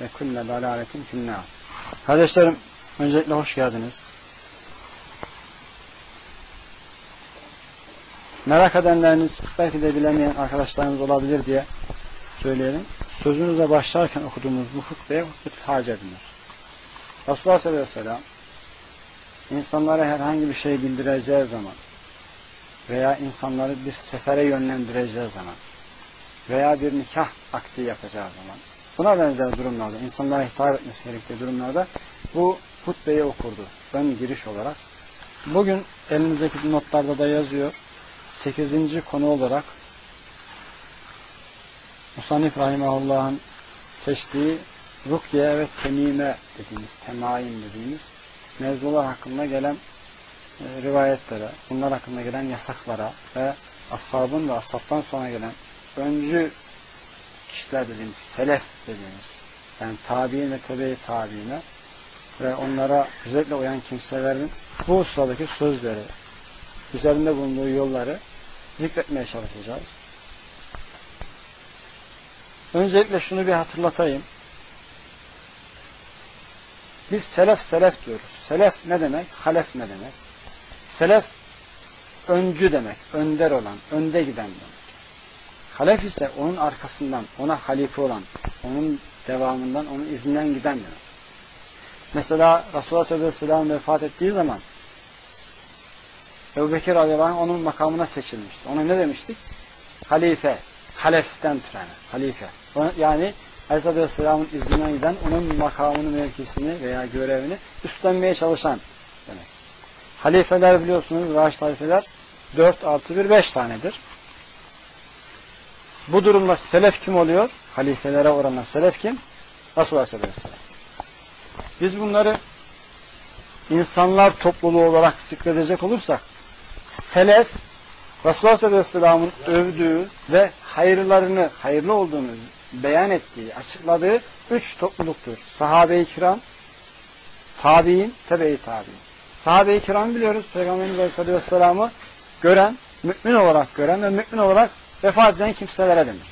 Ve kulle dalaletin finnâ. Kardeşlerim, öncelikle hoş geldiniz. Merak edenleriniz, belki de bilemeyen arkadaşlarınız olabilir diye söyleyelim. Sözünüze başlarken okuduğumuz bu hutbeye hutbetül hace denir. Resulullah sallallahu aleyhi ve sellem insanlara herhangi bir şey bildireceği zaman veya insanları bir sefere yönlendireceği zaman veya bir nikah akdi yapacağı zaman Buna benzer durumlarda, insanlara hitap etmesi gerektiği durumlarda bu hutbeyi okurdu. Ön giriş olarak. Bugün elinizdeki notlarda da yazıyor. Sekizinci konu olarak Musanif Rahimahullah'ın seçtiği rukye ve temime dediğimiz, temaim dediğimiz mevzular hakkında gelen e, rivayetlere, bunlar hakkında gelen yasaklara ve ashabın ve ashabtan sonra gelen öncü kişiler dediğimiz, selef dediğimiz, yani tabi'in ve tebe-i tabi'ine ve onlara özellikle uyan kimselerin bu sıradaki sözleri, üzerinde bulunduğu yolları zikretmeye çalışacağız. Öncelikle şunu bir hatırlatayım. Biz selef selef diyoruz. Selef ne demek? Halef ne demek? Selef öncü demek. Önder olan, önde giden demek. Halef ise onun arkasından, ona halife olan, onun devamından, onun izinden giden demek. Mesela Resulullah sallallahu aleyhi ve sellem vefat ettiği zaman Ebu Bekir radıyallahu onun makamına seçilmişti. Ona ne demiştik? Halife, haleften türene, halife. Yani Aleyhisselatü Vesselam'ın izninden giden onun makamını, mevkisini veya görevini üstlenmeye çalışan demek. Halifeler biliyorsunuz, Raşid halifeler 4 artı 1, 5 tanedir. Bu durumda selef kim oluyor? Halifelere oranla selef kim? Resulullah sallallahu aleyhi ve sellem. Biz bunları insanlar topluluğu olarak zikredecek olursak selef Resulullah sallallahu aleyhi ve sellem'in övdüğü ve hayırlarını, hayırlı olduğunu beyan ettiği, açıkladığı üç topluluktur. Sahabe-i kiram, tabi'in, tebe-i tabi'in. Sahabe-i kiram biliyoruz. Peygamberimiz aleyhisselatü vesselam'ı gören, mümin olarak gören ve mümin olarak vefat eden kimselere denir.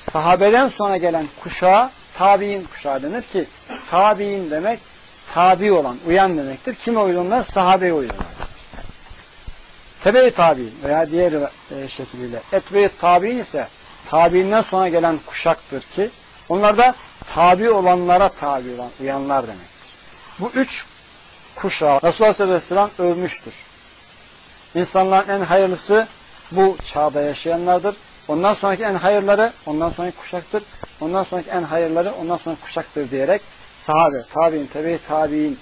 Sahabeden sonra gelen kuşağa tabi'in kuşağı denir ki tabi'in demek tabi olan, uyan demektir. Kime uyuyorlar? Sahabeye uyuyorlar. Tebe-i tabi'in veya diğer e, şekliyle etbe-i tabi'in ise tabi'inden sonra gelen kuşaktır ki onlar da tabi olanlara tabi olan, uyanlar demektir. Bu üç kuşağı Resulullah sallallahu aleyhi ve övmüştür. İnsanların en hayırlısı bu çağda yaşayanlardır. Ondan sonraki en hayırları ondan sonraki kuşaktır. Ondan sonraki en hayırları ondan sonraki kuşaktır diyerek sahabe, tabi'in, tebe tabi'in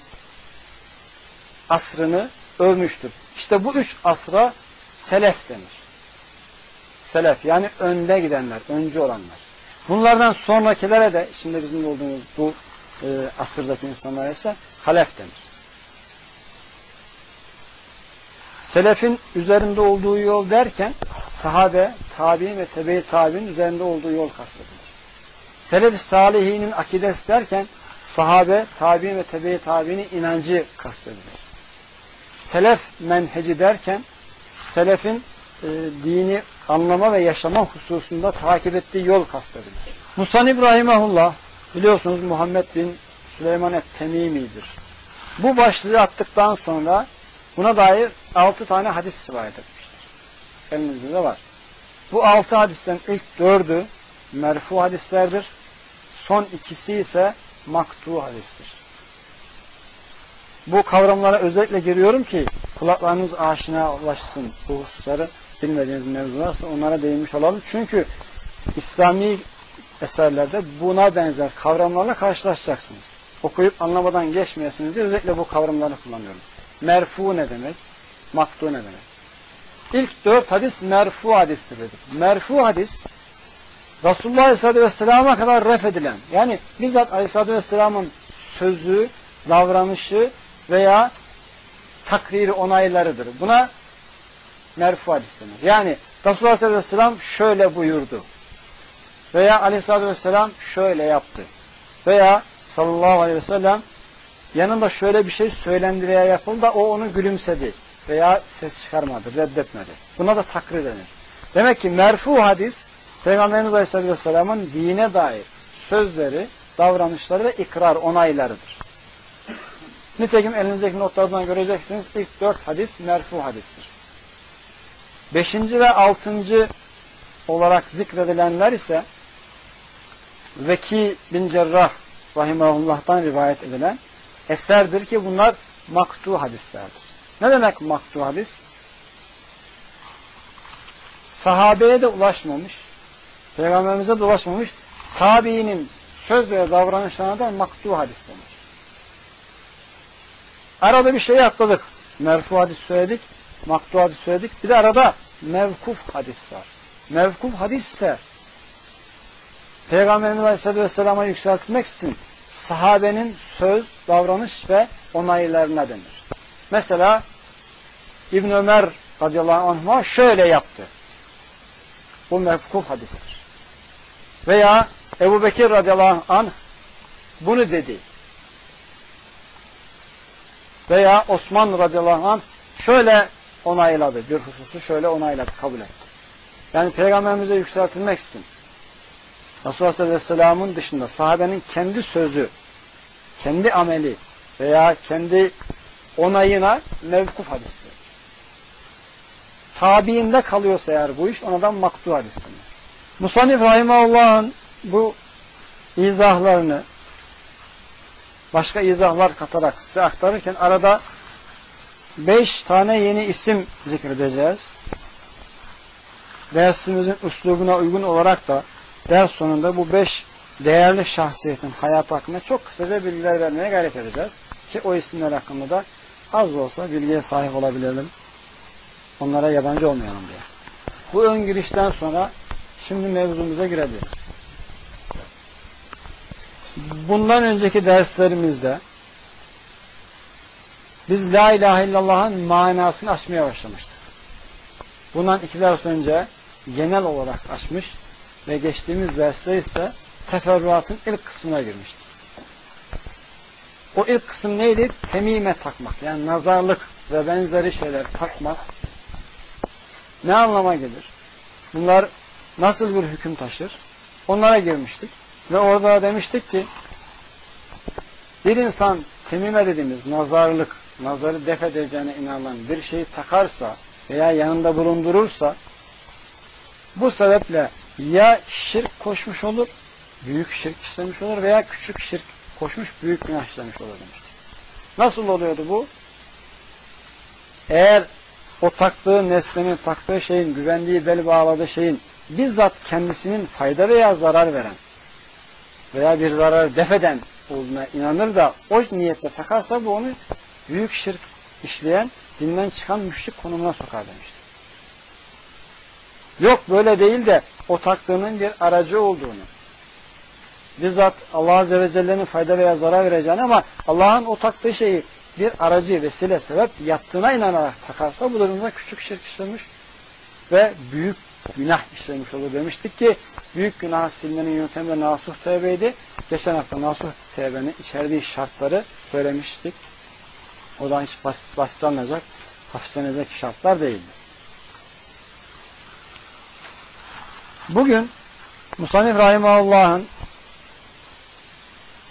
asrını övmüştür. İşte bu üç asra selef denir. Selef yani önde gidenler, öncü olanlar. Bunlardan sonrakilere de şimdi bizim olduğumuz bu e, asırdaki insanlara ise halef denir. Selefin üzerinde olduğu yol derken sahabe, tabi'in ve tebe-i tabi'in üzerinde olduğu yol kastedilir. Selef-i salihinin akidesi derken sahabe, tabi'in ve tebe-i tabi'nin inancı kastedilir. selef menheci derken selefin e, dini anlama ve yaşama hususunda takip ettiği yol kastedilir. Musan İbrahimahullah biliyorsunuz Muhammed bin Süleyman et-Temimi'dir. Bu başlığı attıktan sonra buna dair altı tane hadis rivayet etmiştir. Elinizde de var. Bu altı hadisten ilk dördü merfu hadislerdir. Son ikisi ise maktu hadistir. Bu kavramlara özellikle giriyorum ki kulaklarınız aşina ulaşsın bu hususları bilmediğiniz mevzularsa onlara değinmiş olalım. Çünkü İslami eserlerde buna benzer kavramlarla karşılaşacaksınız. Okuyup anlamadan geçmeyesiniz diye özellikle bu kavramları kullanıyorum. Merfu ne demek? Maktu ne demek? İlk dört hadis merfu hadistir dedik. Merfu hadis Resulullah Aleyhisselatü Vesselam'a kadar ref edilen yani bizzat Aleyhisselatü Vesselam'ın sözü, davranışı veya takriri onaylarıdır. Buna merfu hadis denir. Yani Resulullah Aleyhisselatü Vesselam şöyle buyurdu. Veya Aleyhisselatü Vesselam şöyle yaptı. Veya sallallahu aleyhi ve sellem yanında şöyle bir şey söylendi veya yapıldı o onu gülümsedi veya ses çıkarmadı, reddetmedi. Buna da takrir denir. Demek ki merfu hadis Peygamberimiz Aleyhisselatü Vesselam'ın dine dair sözleri, davranışları ve ikrar onaylarıdır. Nitekim elinizdeki notlardan göreceksiniz ilk dört hadis merfu hadistir. Beşinci ve altıncı olarak zikredilenler ise Veki bin Cerrah Rahimahullah'tan rivayet edilen eserdir ki bunlar maktu hadislerdir. Ne demek maktu hadis? Sahabeye de ulaşmamış, Peygamberimize de ulaşmamış, tabiinin söz ve davranışlarına da maktu hadis denir. Arada bir şey atladık. Merfu hadis söyledik, maktu hadis söyledik. Bir de arada mevkuf hadis var. Mevkuf hadis ise Peygamberimiz Aleyhisselatü Vesselam'a yükseltilmek için sahabenin söz, davranış ve onaylarına denir. Mesela İbn Ömer radıyallahu anh'a şöyle yaptı. Bu mevkuf hadistir. Veya Ebu Bekir radıyallahu anh bunu dedi. Veya Osman radıyallahu anh şöyle onayladı. Bir hususu şöyle onayladı, kabul etti. Yani peygamberimize yükseltilmek için Resulullah Aleyhisselam'ın dışında sahabenin kendi sözü, kendi ameli veya kendi onayına mevkuf hadis diyor. Tabiinde kalıyorsa eğer bu iş onadan maktu hadis denir. Musanif Rahimahullah'ın bu izahlarını başka izahlar katarak size aktarırken arada beş tane yeni isim zikredeceğiz. Dersimizin üslubuna uygun olarak da ders sonunda bu beş değerli şahsiyetin hayatı hakkında çok kısaca bilgiler vermeye gayret edeceğiz. Ki o isimler hakkında da az da olsa bilgiye sahip olabilelim. Onlara yabancı olmayalım diye. Bu ön girişten sonra şimdi mevzumuza girebiliriz. Bundan önceki derslerimizde biz La ilahe illallah'ın manasını açmaya başlamıştık. Bundan iki ders önce genel olarak açmış ve geçtiğimiz derste ise teferruatın ilk kısmına girmiştik. O ilk kısım neydi? Temime takmak. Yani nazarlık ve benzeri şeyler takmak ne anlama gelir? Bunlar nasıl bir hüküm taşır? Onlara girmiştik. Ve orada demiştik ki bir insan temime dediğimiz nazarlık, nazarı def edeceğine inanılan bir şeyi takarsa veya yanında bulundurursa bu sebeple ya şirk koşmuş olur, büyük şirk işlemiş olur veya küçük şirk koşmuş, büyük günah işlemiş olur demiştik. Nasıl oluyordu bu? Eğer o taktığı nesnenin, taktığı şeyin, güvendiği, bel bağladığı şeyin bizzat kendisinin fayda veya zarar veren veya bir zarar defeden olduğuna inanır da o niyetle takarsa bu onu büyük şirk işleyen, dinden çıkan müşrik konumuna sokar demişti. Yok böyle değil de o taktığının bir aracı olduğunu, bizzat Allah Azze ve Celle'nin fayda veya zarar vereceğini ama Allah'ın o taktığı şeyi bir aracı, vesile, sebep yaptığına inanarak takarsa bu durumda küçük şirk işlemiş ve büyük günah işlemiş olur demiştik ki büyük günah silmenin yöntemi de nasuh tevbeydi. Geçen hafta nasuh tevbenin içerdiği şartları söylemiştik. O da hiç basit, basit alınacak, hafiflenecek şartlar değildir. Bugün Musanif Rahimahullah'ın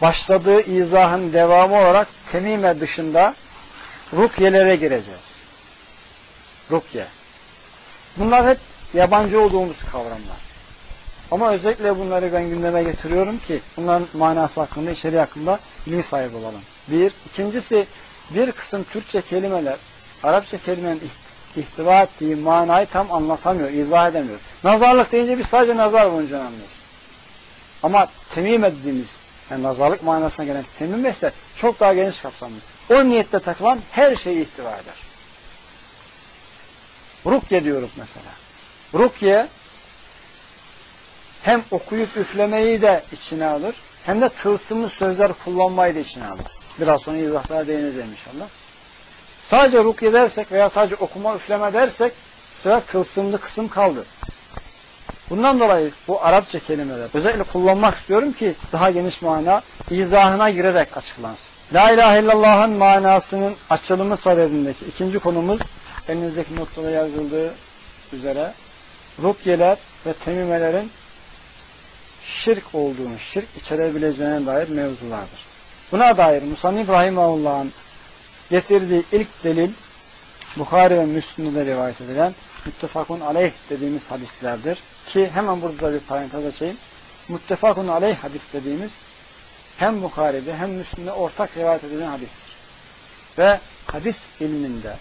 başladığı izahın devamı olarak temime dışında rukyelere gireceğiz. Rukye. Bunlar hep yabancı olduğumuz kavramlar. Ama özellikle bunları ben gündeme getiriyorum ki bunların manası hakkında, içeriği hakkında bilgi sahibi olalım. Bir. ikincisi bir kısım Türkçe kelimeler Arapça kelimenin ihtiva ettiği manayı tam anlatamıyor, izah edemiyor. Nazarlık deyince biz sadece nazar boncuğunu anlıyoruz. Ama temim dediğimiz, yani nazarlık manasına gelen temim ise çok daha geniş kapsamlı. O niyette takılan her şeyi ihtiva eder. Rukye diyoruz mesela. Rukye hem okuyup üflemeyi de içine alır, hem de tılsımlı sözler kullanmayı da içine alır. Biraz sonra izahlara değineceğim inşallah. Sadece rukye dersek veya sadece okuma üfleme dersek bu sefer tılsımlı kısım kaldı. Bundan dolayı bu Arapça kelimeler özellikle kullanmak istiyorum ki daha geniş mana izahına girerek açıklansın. La ilahe illallah'ın manasının açılımı sadedindeki ikinci konumuz elinizdeki noktada yazıldığı üzere rukyeler ve temimelerin şirk olduğunu, şirk içerebileceğine dair mevzulardır. Buna dair Musannif Rahimahullah'ın getirdiği ilk delil Bukhari ve Müslim'de rivayet edilen müttefakun aleyh dediğimiz hadislerdir. Ki hemen burada bir parantez açayım. Muttefakun aleyh hadis dediğimiz hem Bukhari'de hem Müslim'de ortak rivayet edilen hadistir. Ve hadis ilminde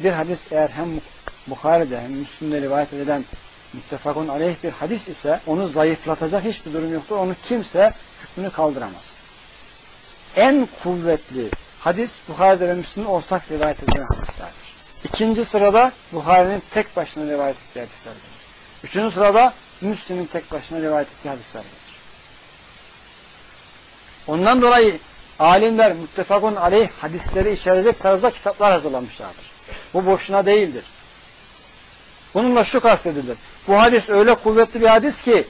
bir hadis eğer hem Bukhari'de hem Müslim'de rivayet edilen müttefakun aleyh bir hadis ise onu zayıflatacak hiçbir durum yoktur. Onu kimse hükmünü kaldıramaz. En kuvvetli hadis Bukhari'de ve Müslim'in ortak rivayet edilen hadislerdir. İkinci sırada Bukhari'nin tek başına rivayet ettiği hadislerdir. Üçüncü sırada Müslim'in tek başına rivayet ettiği hadislerdir. Ondan dolayı alimler muttefakun aleyh hadisleri içerecek tarzda kitaplar hazırlamışlardır. Bu boşuna değildir. Bununla şu kastedilir. Bu hadis öyle kuvvetli bir hadis ki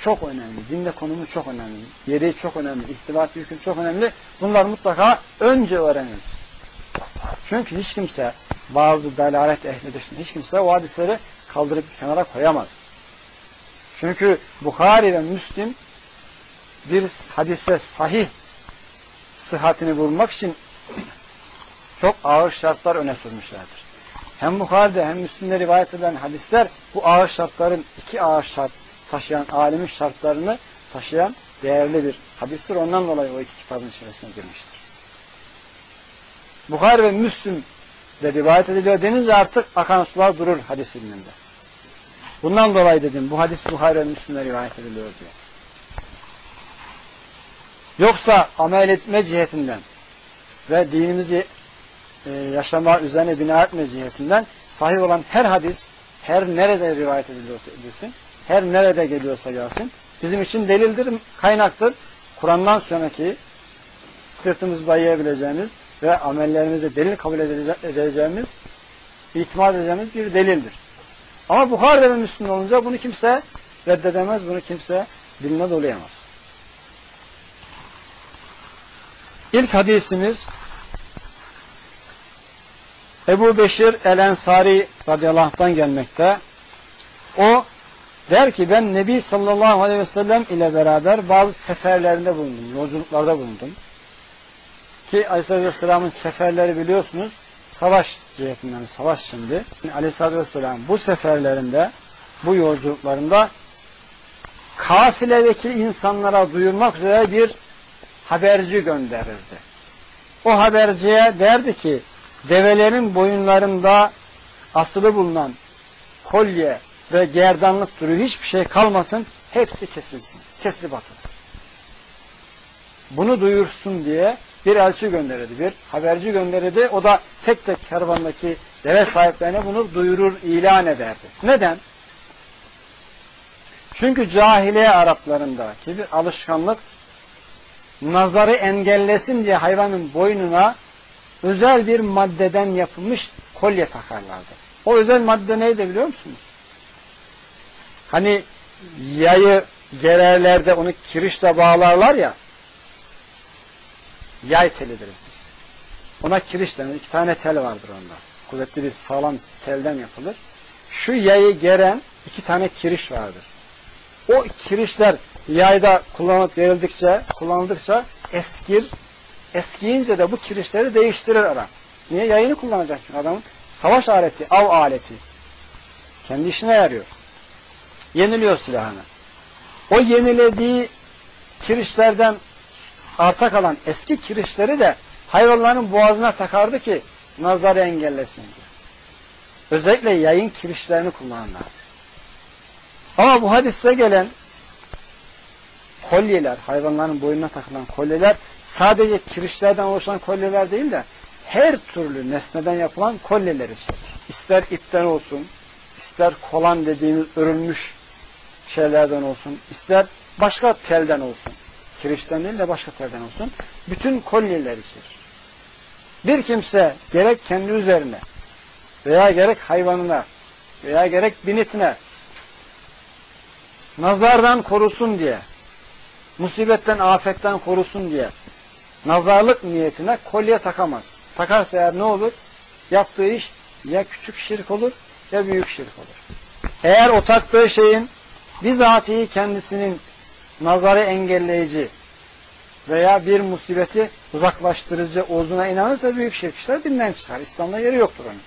çok önemli. Dinde konumu çok önemli. Yeri çok önemli. İhtibat yükü çok önemli. Bunlar mutlaka önce öğreniriz. Çünkü hiç kimse bazı dalalet ehli dışında hiç kimse o hadisleri kaldırıp kenara koyamaz. Çünkü Bukhari ve Müslim bir hadise sahih sıhhatini bulmak için çok ağır şartlar öne sürmüşlerdir. Hem Bukhari'de hem Müslim'de rivayet edilen hadisler bu ağır şartların iki ağır şart taşıyan alimin şartlarını taşıyan değerli bir hadistir. Ondan dolayı o iki kitabın içerisine girmiştir. Bukhari ve Müslim de rivayet ediliyor denince artık akan sular durur hadis ilminde. Bundan dolayı dedim bu hadis Bukhari ve Müslim'de rivayet ediliyor diyor. Yoksa amel etme cihetinden ve dinimizi e, yaşama üzerine bina etme cihetinden sahih olan her hadis her nerede rivayet ediliyorsa edilsin, her nerede geliyorsa gelsin bizim için delildir, kaynaktır. Kur'an'dan sonraki sırtımızı dayayabileceğimiz ve amellerimizi delil kabul edeceğimiz, itimat edeceğimiz bir delildir. Ama Bukhari'de ve Müslüman olunca bunu kimse reddedemez, bunu kimse diline dolayamaz. İlk hadisimiz Ebu Beşir el-Ensari radıyallahu anh'tan gelmekte. O der ki ben Nebi sallallahu aleyhi ve sellem ile beraber bazı seferlerinde bulundum, yolculuklarda bulundum. Ki aleyhissalatü vesselamın seferleri biliyorsunuz savaş cihetinden, savaş şimdi. Aleyhissalatü vesselam bu seferlerinde, bu yolculuklarında kafiledeki insanlara duyurmak üzere bir haberci gönderirdi. O haberciye derdi ki develerin boyunlarında asılı bulunan kolye ve gerdanlık türü hiçbir şey kalmasın, hepsi kesilsin, kesilip atılsın. Bunu duyursun diye bir elçi gönderirdi, bir haberci gönderirdi. O da tek tek kervandaki deve sahiplerine bunu duyurur, ilan ederdi. Neden? Çünkü cahiliye Araplarındaki bir alışkanlık nazarı engellesin diye hayvanın boynuna özel bir maddeden yapılmış kolye takarlardı. O özel madde neydi biliyor musunuz? Hani yayı gererlerde onu kirişle bağlarlar ya yay teli deriz biz. Ona kiriş denir. İki tane tel vardır onda. Kuvvetli bir sağlam telden yapılır. Şu yayı geren iki tane kiriş vardır. O kirişler yayda kullanılıp verildikçe, kullanıldıkça eskir, eskiyince de bu kirişleri değiştirir adam. Niye? Yayını kullanacak adamın savaş aleti, av aleti. Kendi işine yarıyor. Yeniliyor silahını. O yenilediği kirişlerden arta kalan eski kirişleri de hayvanların boğazına takardı ki nazarı engellesin diye. Özellikle yayın kirişlerini kullanırlar. Ama bu hadiste gelen kolyeler, hayvanların boynuna takılan kolyeler sadece kirişlerden oluşan kolyeler değil de her türlü nesneden yapılan kolyeler içerir. İster ipten olsun, ister kolan dediğimiz örülmüş şeylerden olsun, ister başka telden olsun. Kirişten değil de başka telden olsun. Bütün kolyeler içerir. Bir kimse gerek kendi üzerine veya gerek hayvanına veya gerek binitine nazardan korusun diye, musibetten, afetten korusun diye nazarlık niyetine kolye takamaz. Takarsa eğer ne olur? Yaptığı iş ya küçük şirk olur ya büyük şirk olur. Eğer o taktığı şeyin bizatihi kendisinin nazarı engelleyici veya bir musibeti uzaklaştırıcı olduğuna inanırsa büyük şirk işler dinden çıkar. İslam'da yeri yoktur onun.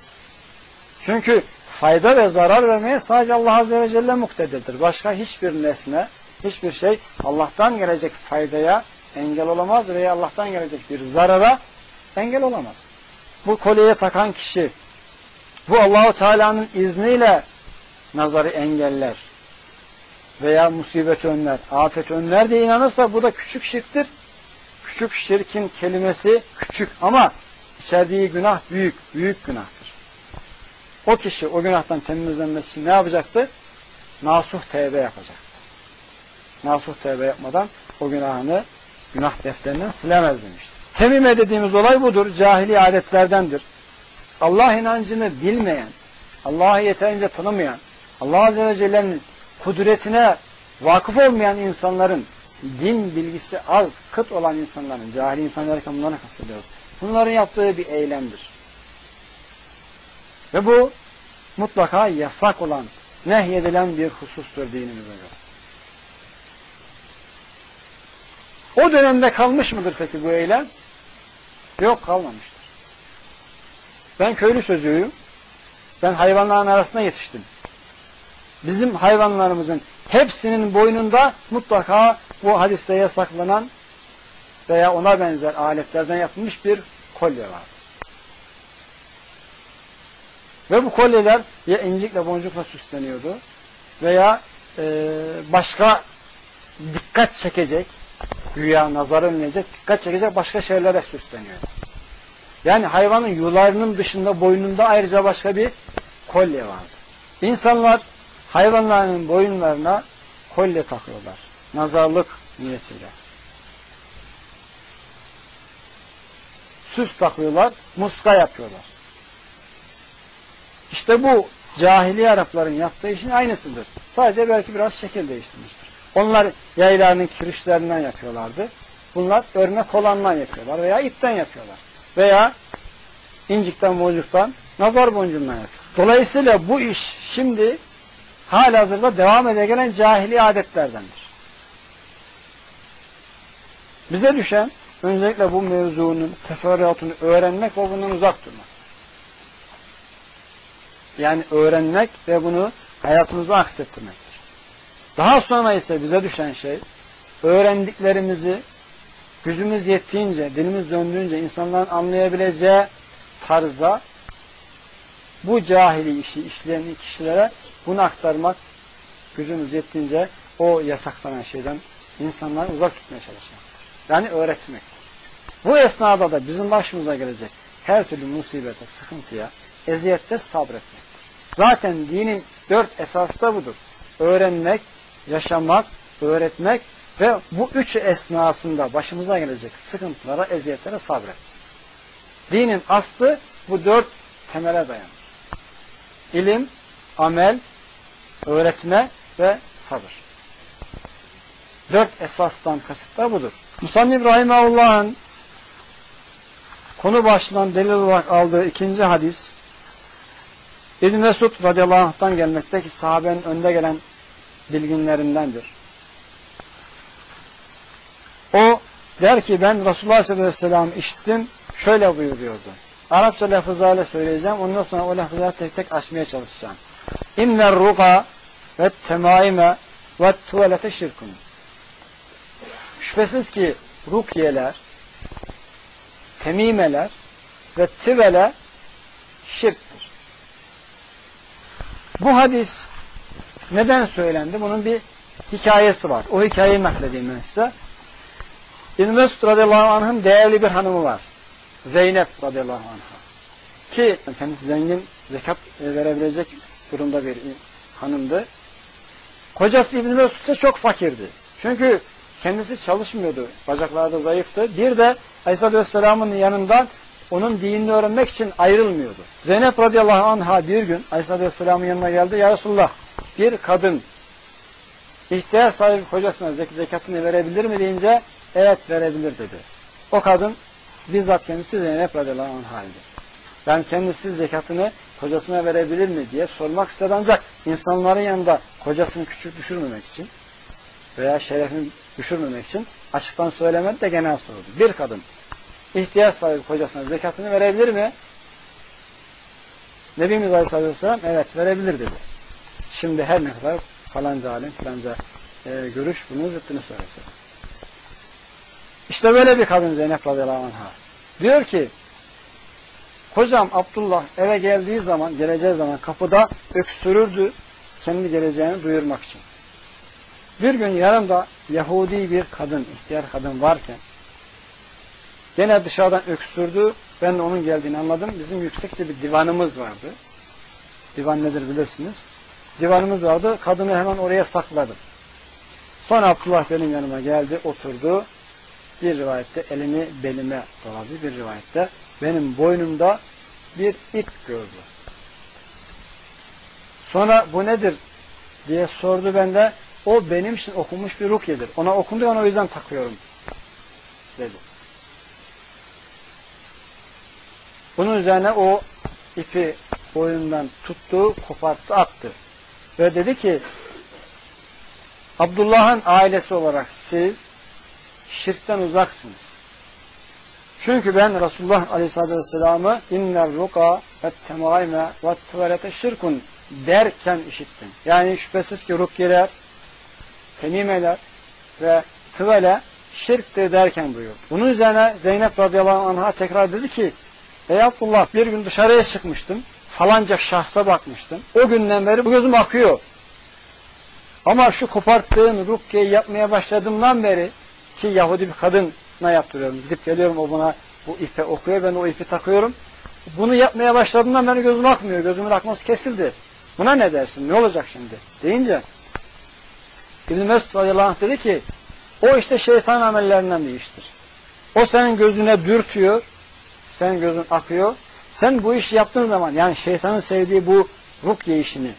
Çünkü fayda ve zarar vermeye sadece Allah Azze ve Celle muktedirdir. Başka hiçbir nesne, hiçbir şey Allah'tan gelecek faydaya engel olamaz veya Allah'tan gelecek bir zarara engel olamaz. Bu kolyeye takan kişi bu Allahu Teala'nın izniyle nazarı engeller veya musibet önler, afet önler diye inanırsa bu da küçük şirktir. Küçük şirkin kelimesi küçük ama içerdiği günah büyük, büyük günahtır. O kişi o günahtan temizlenmesi için ne yapacaktı? Nasuh tevbe yapacaktı. Nasuh tevbe yapmadan o günahını günah defterinden silemez demiştir. Temime dediğimiz olay budur. Cahili adetlerdendir. Allah inancını bilmeyen, Allah'ı yeterince tanımayan, Allah Azze ve Celle'nin kudretine vakıf olmayan insanların, din bilgisi az, kıt olan insanların, cahil insanlar bunlara kastediyoruz. Bunların yaptığı bir eylemdir. Ve bu mutlaka yasak olan, nehyedilen bir husustur dinimize göre. O dönemde kalmış mıdır peki bu eylem? Yok kalmamıştır. Ben köylü çocuğuyum. Ben hayvanların arasında yetiştim. Bizim hayvanlarımızın hepsinin boynunda mutlaka bu hadiste yasaklanan veya ona benzer aletlerden yapılmış bir kolye var. Ve bu kolyeler ya incikle boncukla süsleniyordu veya e, başka dikkat çekecek, güya nazar önleyecek, dikkat çekecek başka şeylere süsleniyor. Yani hayvanın yularının dışında boynunda ayrıca başka bir kolye vardı. İnsanlar hayvanların boyunlarına kolye takıyorlar. Nazarlık niyetiyle. Süs takıyorlar, muska yapıyorlar. İşte bu cahili Arapların yaptığı işin aynısıdır. Sadece belki biraz şekil değiştirmiştir. Onlar yaylarının kirişlerinden yapıyorlardı. Bunlar örnek olandan yapıyorlar veya ipten yapıyorlar. Veya incikten, boncuktan, nazar boncuğundan yapıyor. Dolayısıyla bu iş şimdi halihazırda devam ede gelen cahili adetlerdendir. Bize düşen öncelikle bu mevzunun teferruatını öğrenmek ve bundan uzak durmak. Yani öğrenmek ve bunu hayatımıza aksettirmektir. Daha sonra ise bize düşen şey öğrendiklerimizi gücümüz yettiğince, dilimiz döndüğünce insanların anlayabileceği tarzda bu cahili işi işleyen kişilere bunu aktarmak gücümüz yettiğince o yasaklanan şeyden insanları uzak tutmaya çalışmaktır. Yani öğretmek. Bu esnada da bizim başımıza gelecek her türlü musibete, sıkıntıya, eziyette sabretmektir. Zaten dinin dört esası da budur. Öğrenmek, yaşamak, öğretmek ve bu üç esnasında başımıza gelecek sıkıntılara, eziyetlere sabret. Dinin aslı bu dört temele dayanır. İlim, amel, öğretme ve sabır. Dört esastan kasıt da budur. Musanni İbrahim Allah'ın konu başından delil olarak aldığı ikinci hadis İbn Mesud radıyallahu anh'tan gelmekteki sahabenin önde gelen bilginlerindendir. O der ki ben Resulullah sallallahu aleyhi ve sellem işittim şöyle buyuruyordu. Arapça lafızlarla söyleyeceğim. Ondan sonra o lafızları tek tek açmaya çalışacağım. İnner ruka ve temaime ve tuvalete şirkun. Şüphesiz ki rukyeler, temimeler ve tivele şirktir. Bu hadis neden söylendi? Bunun bir hikayesi var. O hikayeyi nakledeyim ben size. İbn Mesud radıyallahu anh'ın değerli bir hanımı var. Zeynep radıyallahu anh'a. Ki kendisi zengin zekat verebilecek durumda bir hanımdı. Kocası İbn Mesud ise çok fakirdi. Çünkü kendisi çalışmıyordu. Bacakları da zayıftı. Bir de Aleyhisselatü Vesselam'ın yanından onun dinini öğrenmek için ayrılmıyordu. Zeynep radıyallahu anh'a bir gün Aleyhisselatü Vesselam'ın yanına geldi. Ya Resulullah bir kadın ihtiyar sahibi kocasına zek zekatını verebilir mi deyince evet verebilir dedi. O kadın bizzat kendisi Zeynep radıyallahu anh'aydı. Ben kendisi zekatını kocasına verebilir mi diye sormak istedi ancak insanların yanında kocasını küçük düşürmemek için veya şerefini düşürmemek için açıktan söylemedi de genel sordu. Bir kadın ihtiyaç sahibi kocasına zekatını verebilir mi? Nebimiz Aleyhisselatü Vesselam evet verebilir dedi. Şimdi her ne kadar falanca alim falanca e, görüş bunun zıttını söylese. İşte böyle bir kadın Zeynep radıyallahu anh'a. Diyor ki kocam Abdullah eve geldiği zaman geleceği zaman kapıda öksürürdü kendi geleceğini duyurmak için. Bir gün yanımda Yahudi bir kadın, ihtiyar kadın varken gene dışarıdan öksürdü. Ben de onun geldiğini anladım. Bizim yüksekçe bir divanımız vardı. Divan nedir bilirsiniz. Divanımız vardı. Kadını hemen oraya sakladım. Sonra Abdullah benim yanıma geldi, oturdu. Bir rivayette elini belime doladı. Bir rivayette benim boynumda bir ip gördü. Sonra bu nedir diye sordu ben de o benim için okunmuş bir rukyedir. Ona okundu ona o yüzden takıyorum dedi. Bunun üzerine o ipi boyundan tuttu, koparttı, attı. Ve dedi ki Abdullah'ın ailesi olarak siz şirkten uzaksınız. Çünkü ben Resulullah Aleyhisselatü Vesselam'ı inner ruka ve temayme ve tuvalete şirkun derken işittim. Yani şüphesiz ki rukyeler, temimeler ve tıvele şirktir derken buyuruyor. Bunun üzerine Zeynep radıyallahu anh'a tekrar dedi ki Ey Abdullah bir gün dışarıya çıkmıştım. Falanca şahsa bakmıştım. O günden beri bu gözüm akıyor. Ama şu koparttığın rukyeyi yapmaya başladığımdan beri ki Yahudi bir kadına yaptırıyorum. Gidip geliyorum o buna bu ipe okuyor. Ben o ipi takıyorum. Bunu yapmaya başladığımdan beri gözüm akmıyor. Gözümün akması kesildi. Buna ne dersin? Ne olacak şimdi? Deyince İbn-i Mesud radıyallahu dedi ki o işte şeytan amellerinden bir iştir. O senin gözüne dürtüyor. Senin gözün akıyor. Sen bu işi yaptığın zaman yani şeytanın sevdiği bu rukye işini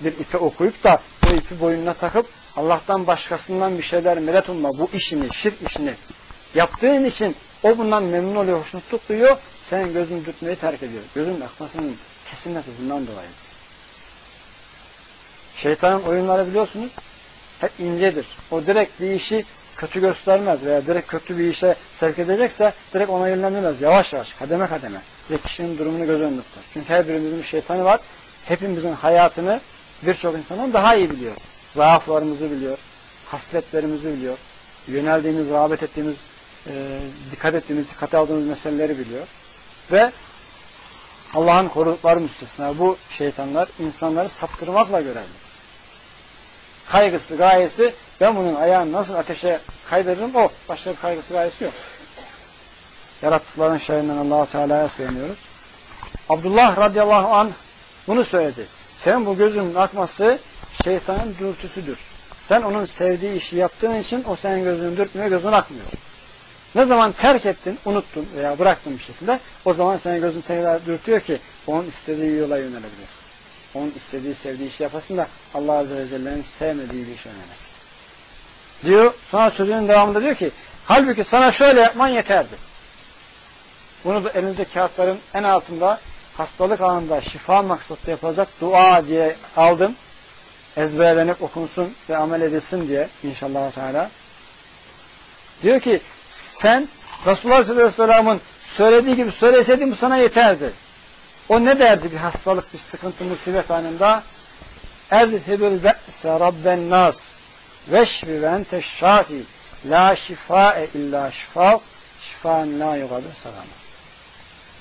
bir ipe okuyup da bu ipi boynuna takıp Allah'tan başkasından bir şeyler medet umma bu işini, şirk işini yaptığın için o bundan memnun oluyor, hoşnutluk duyuyor. Senin gözünü dürtmeyi terk ediyor. Gözünün akmasının kesilmesi bundan dolayı. Şeytanın oyunları biliyorsunuz hep incedir. O direkt bir işi kötü göstermez veya direkt kötü bir işe sevk edecekse direkt ona yönlendirmez. Yavaş yavaş, kademe kademe. Ve kişinin durumunu göz önünde tutar. Çünkü her birimizin bir şeytanı var. Hepimizin hayatını birçok insandan daha iyi biliyor. Zaaflarımızı biliyor. Hasletlerimizi biliyor. Yöneldiğimiz, rağbet ettiğimiz, e, dikkat ettiğimiz, dikkate aldığımız meseleleri biliyor. Ve Allah'ın korudukları müstesna bu şeytanlar insanları saptırmakla görevli kaygısı, gayesi ben bunun ayağını nasıl ateşe kaydırırım o. Başka bir kaygısı, gayesi yok. Yarattıkların şerrinden allah Teala'ya sığınıyoruz. Abdullah radıyallahu an bunu söyledi. Senin bu gözünün akması şeytanın dürtüsüdür. Sen onun sevdiği işi yaptığın için o senin gözünü dürtmüyor, gözün akmıyor. Ne zaman terk ettin, unuttun veya bıraktın bir şekilde o zaman senin gözün tekrar dürtüyor ki onun istediği yola yönelebilirsin onun istediği, sevdiği işi yapasın da Allah Azze ve Celle'nin sevmediği bir iş önermesin. Diyor, sonra sözünün devamında diyor ki, halbuki sana şöyle yapman yeterdi. Bunu da elinizdeki kağıtların en altında hastalık anında şifa maksatlı yapılacak dua diye aldım. Ezberlenip okunsun ve amel edilsin diye inşallah Teala. Diyor ki sen Resulullah sallallahu aleyhi ve sellem'in söylediği gibi söyleseydin bu sana yeterdi. O ne derdi bir hastalık, bir sıkıntı, musibet anında? Ezhibil be'se rabben nas veşfi ve ente şafi la şifae illa şifa şifaen la yugadir salama.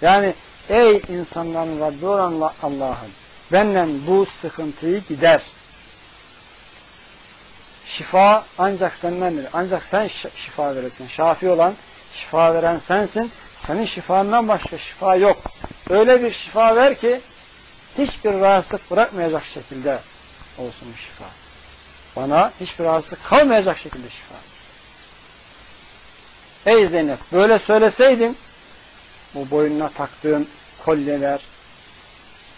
Yani ey insanların Rabbi olan Allah'ım benden bu sıkıntıyı gider. Şifa ancak sendendir. Ancak sen şifa verirsin. Şafi olan, şifa veren sensin. Senin şifandan başka şifa yok. Öyle bir şifa ver ki hiçbir rahatsızlık bırakmayacak şekilde olsun şifa. Bana hiçbir rahatsızlık kalmayacak şekilde şifa. Ey Zeynep böyle söyleseydin bu boynuna taktığın kolyeler,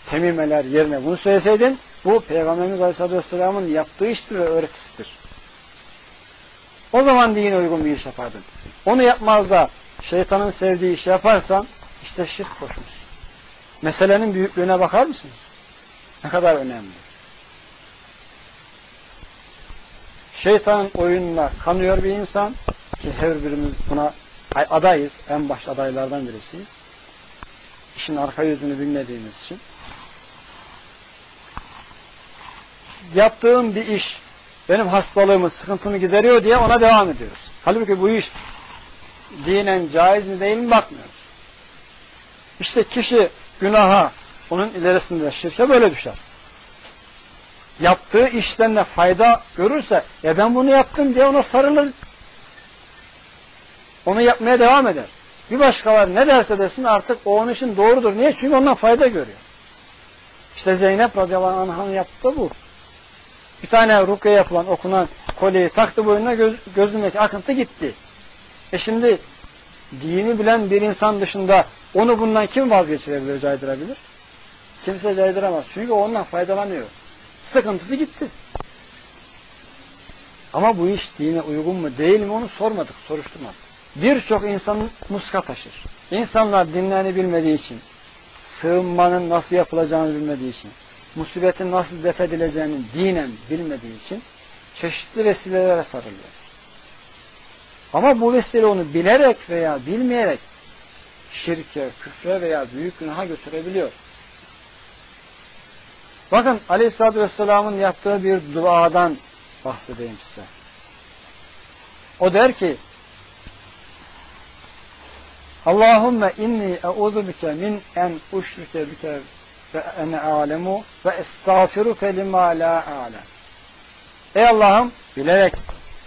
temimeler yerine bunu söyleseydin bu Peygamberimiz Aleyhisselatü Vesselam'ın yaptığı iştir ve öğretisidir. O zaman dine uygun bir iş yapardın. Onu yapmaz da şeytanın sevdiği işi yaparsan işte şirk koşmuş. Meselenin büyüklüğüne bakar mısınız? Ne kadar önemli. Şeytanın oyununa kanıyor bir insan ki her birimiz buna adayız. En baş adaylardan birisiyiz. İşin arka yüzünü bilmediğimiz için. Yaptığım bir iş benim hastalığımı, sıkıntımı gideriyor diye ona devam ediyoruz. Halbuki bu iş dinen caiz mi değil mi bakmıyoruz. İşte kişi günaha, onun ilerisinde şirke böyle düşer. Yaptığı işten de fayda görürse, ya ben bunu yaptım diye ona sarılır. Onu yapmaya devam eder. Bir başkaları ne derse desin artık o onun için doğrudur. Niye? Çünkü ondan fayda görüyor. İşte Zeynep radıyallahu anh'ın yaptığı bu. Bir tane rukiye yapılan, okunan kolyeyi taktı boynuna göz, gözündeki akıntı gitti. E şimdi dini bilen bir insan dışında onu bundan kim vazgeçirebilir, caydırabilir? Kimse caydıramaz. Çünkü ondan faydalanıyor. Sıkıntısı gitti. Ama bu iş dine uygun mu değil mi onu sormadık, soruşturmadık. Birçok insan muska taşır. İnsanlar dinlerini bilmediği için, sığınmanın nasıl yapılacağını bilmediği için, musibetin nasıl def edileceğini dinen bilmediği için çeşitli vesilelere sarılıyor. Ama bu vesile onu bilerek veya bilmeyerek şirke, küfre veya büyük günaha götürebiliyor. Bakın Aleyhisselatü Vesselam'ın yaptığı bir duadan bahsedeyim size. O der ki Allahümme inni e'udhu bike min en uşrike bike ve ene alemu ve estağfiruke lima la. Ey Allah'ım bilerek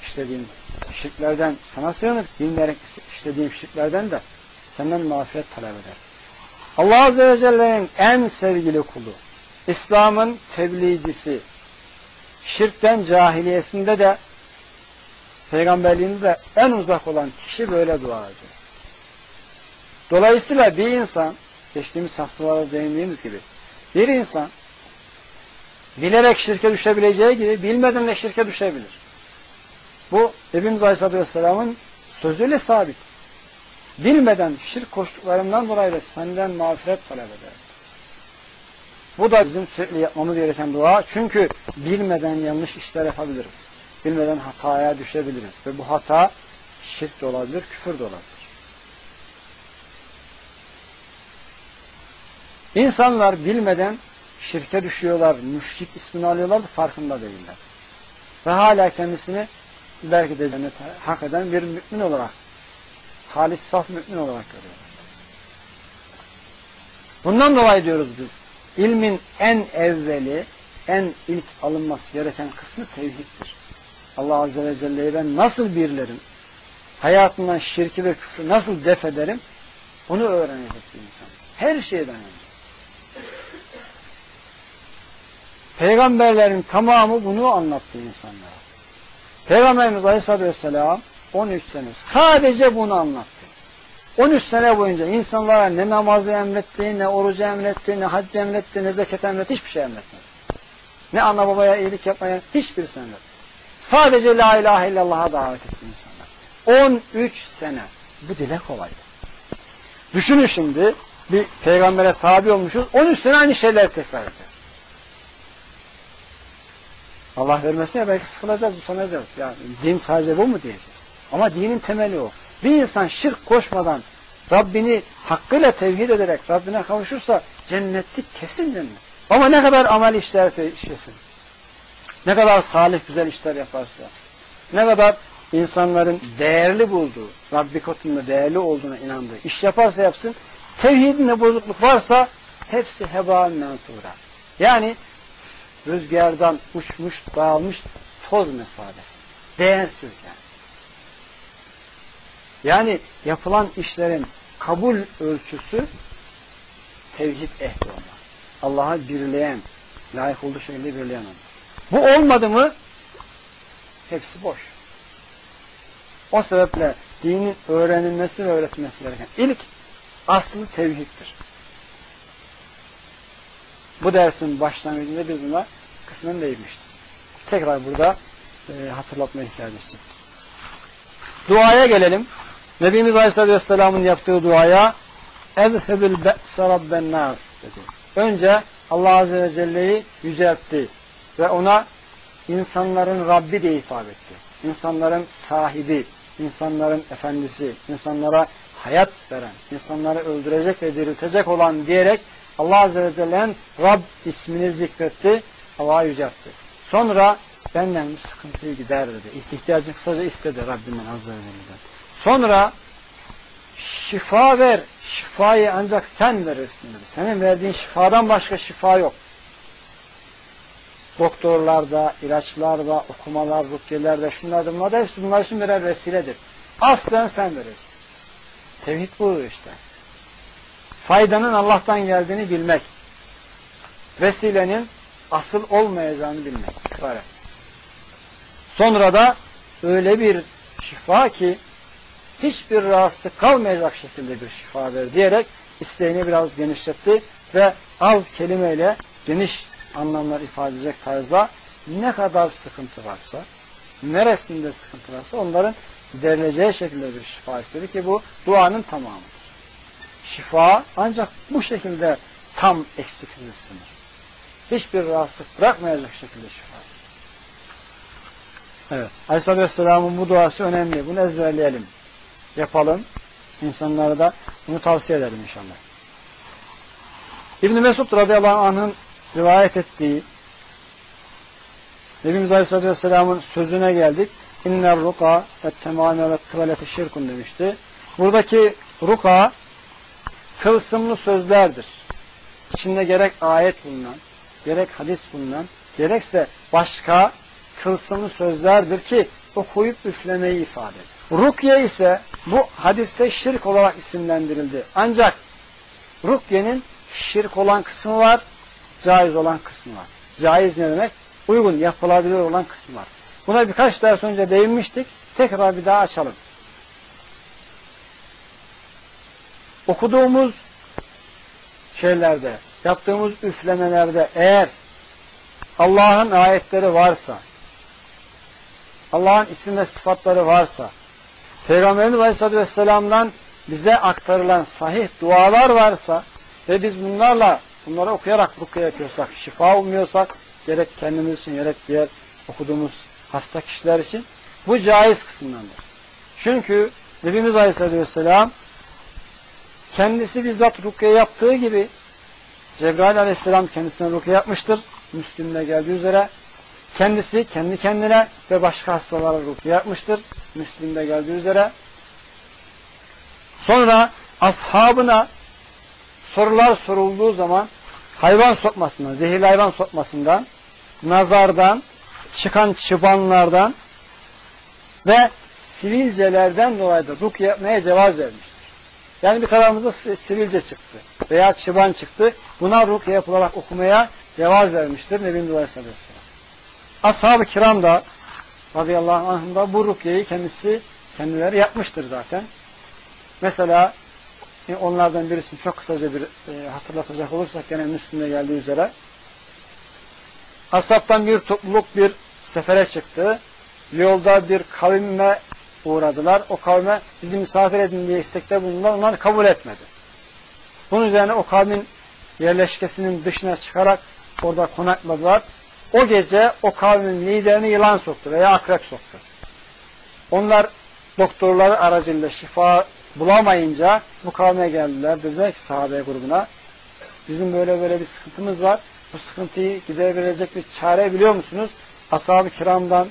işlediğim şirklerden sana sığınır, bilmeyerek işlediğim şirklerden de senden mağfiret talep eder. Allah Azze ve Celle'nin en sevgili kulu, İslam'ın tebliğcisi, şirkten cahiliyesinde de peygamberliğinde de en uzak olan kişi böyle dua ediyor. Dolayısıyla bir insan, geçtiğimiz haftalarda değindiğimiz gibi, bir insan bilerek şirke düşebileceği gibi bilmeden de şirke düşebilir. Bu Efendimiz Aleyhisselatü Vesselam'ın sözüyle sabit. Bilmeden şirk koştuklarından dolayı da senden mağfiret talep eder. Bu da bizim sürekli yapmamız gereken dua. Çünkü bilmeden yanlış işler yapabiliriz. Bilmeden hataya düşebiliriz. Ve bu hata şirk de olabilir, küfür de olabilir. İnsanlar bilmeden şirke düşüyorlar, müşrik ismini alıyorlar da farkında değiller. Ve hala kendisini belki de cennete hak eden bir mümin olarak, halis saf mümin olarak görüyorlar. Bundan dolayı diyoruz biz, ilmin en evveli, en ilk alınması gereken kısmı tevhiddir. Allah Azze ve Celle'yi ben nasıl birlerim, hayatından şirki ve küfrü nasıl def ederim, bunu öğrenecek bir insan. Her şeyden önce. Peygamberlerin tamamı bunu anlattı insanlara. Peygamberimiz Aleyhisselatü Vesselam 13 sene sadece bunu anlattı. 13 sene boyunca insanlara ne namazı emretti, ne orucu emretti, ne hac emretti, ne zekat emretti, hiçbir şey emretmedi. Ne ana babaya iyilik yapmaya hiçbir sene emretti. Sadece la ilahe illallah'a davet etti insanlar. 13 sene. Bu dile kolaydı. Düşünün şimdi bir peygambere tabi olmuşuz. Onun üstüne aynı şeyler tekrar ediyor. Allah vermesin ya belki sıkılacağız, usanacağız. Ya din sadece bu mu diyeceğiz. Ama dinin temeli o. Bir insan şirk koşmadan Rabbini hakkıyla tevhid ederek Rabbine kavuşursa cennetlik kesin cennet. Ama ne kadar amel işlerse işlesin. Ne kadar salih güzel işler yaparsa yapsın. Ne kadar insanların değerli bulduğu, Rabbi katında değerli olduğuna inandığı iş yaparsa yapsın. Tevhidinde bozukluk varsa hepsi heba mentura. Yani rüzgardan uçmuş, dağılmış toz mesabesi. Değersiz yani. Yani yapılan işlerin kabul ölçüsü tevhid ehli olmak. Allah'a birleyen, layık olduğu şekilde birleyen olmak. Bu olmadı mı hepsi boş. O sebeple dinin öğrenilmesi ve öğretilmesi gereken ilk aslı tevhiddir Bu dersin başlangıcında biz buna kısmen değinmiştik. Tekrar burada e, hatırlatma ihtiyacı hissettik. Duaya gelelim. Nebimiz Aleyhisselatü Vesselam'ın yaptığı duaya اَذْهَبِ الْبَأْسَ رَبَّ النَّاسِ dedi. Önce Allah Azze ve Celle'yi yüceltti ve ona insanların Rabbi diye ifade etti. İnsanların sahibi, insanların efendisi, insanlara hayat veren, insanları öldürecek ve diriltecek olan diyerek Allah Azze ve Celle'nin Rab ismini zikretti, Allah'a yüceltti. Sonra benden bu sıkıntıyı gider dedi. İhtiyacını kısaca istedi Rabbinden Azze ve Celle'den. Sonra şifa ver, şifayı ancak sen verirsin dedi. Senin verdiğin şifadan başka şifa yok. Doktorlarda, ilaçlarda, okumalar, rukyelerde, şunlarda, bunlar da hepsi bunlar için birer vesiledir. Aslen sen verirsin. Tevhid bu işte. Faydanın Allah'tan geldiğini bilmek. Vesilenin asıl olmayacağını bilmek. Böyle. Sonra da öyle bir şifa ki hiçbir rahatsızlık kalmayacak şekilde bir şifa ver diyerek isteğini biraz genişletti ve az kelimeyle geniş anlamlar ifade edecek tarzda ne kadar sıkıntı varsa, neresinde sıkıntı varsa onların giderileceği şekilde bir şifa istedi ki bu duanın tamamıdır. Şifa ancak bu şekilde tam eksiksiz sınır. Hiçbir rahatsızlık bırakmayacak şekilde şifa. Evet. Aleyhisselatü Vesselam'ın bu duası önemli. Bunu ezberleyelim. Yapalım. İnsanlara da bunu tavsiye edelim inşallah. İbn-i Mesud radıyallahu anh'ın rivayet ettiği Nebimiz Aleyhisselatü Vesselam'ın sözüne geldik. İnner ruka et temame ve tıveleti şirkun demişti. Buradaki ruka tılsımlı sözlerdir. İçinde gerek ayet bulunan, gerek hadis bulunan, gerekse başka tılsımlı sözlerdir ki okuyup üflemeyi ifade eder. Rukye ise bu hadiste şirk olarak isimlendirildi. Ancak rukyenin şirk olan kısmı var, caiz olan kısmı var. Caiz ne demek? Uygun, yapılabilir olan kısmı var. Buna birkaç ders önce değinmiştik. Tekrar bir daha açalım. Okuduğumuz şeylerde, yaptığımız üflemelerde eğer Allah'ın ayetleri varsa, Allah'ın isim ve sıfatları varsa, Peygamberimiz Aleyhisselatü Vesselam'dan bize aktarılan sahih dualar varsa ve biz bunlarla bunları okuyarak rukiye yapıyorsak, şifa umuyorsak gerek kendimiz için gerek diğer okuduğumuz hasta kişiler için bu caiz kısımdandır. Çünkü Nebimiz Aleyhisselatü Vesselam kendisi bizzat rukiye yaptığı gibi Cebrail Aleyhisselam kendisine rukiye yapmıştır. Müslüm'de geldiği üzere kendisi kendi kendine ve başka hastalara rukiye yapmıştır. Müslüm'de geldiği üzere. Sonra ashabına sorular sorulduğu zaman hayvan sokmasından, zehirli hayvan sokmasından, nazardan, çıkan çıbanlardan ve sivilcelerden dolayı da rukiye yapmaya cevaz vermiştir. Yani bir tarafımızda sivilce çıktı veya çıban çıktı. Buna rukiye yapılarak okumaya cevaz vermiştir Nebim Aleyhisselam. Ashab-ı kiram da radıyallahu anh da bu rukiyeyi kendisi kendileri yapmıştır zaten. Mesela e, onlardan birisini çok kısaca bir e, hatırlatacak olursak gene Müslüm'de geldiği üzere Ashabtan bir topluluk bir sefere çıktı. Yolda bir kavime uğradılar. O kavme bizi misafir edin diye istekte bulundular. Onlar kabul etmedi. Bunun üzerine o kavmin yerleşkesinin dışına çıkarak orada konakladılar. O gece o kavmin liderini yılan soktu veya akrep soktu. Onlar doktorları aracılığıyla şifa bulamayınca bu kavme geldiler. Dediler ki sahabe grubuna bizim böyle böyle bir sıkıntımız var. Bu sıkıntıyı giderebilecek bir çare biliyor musunuz? Ashab-ı kiramdan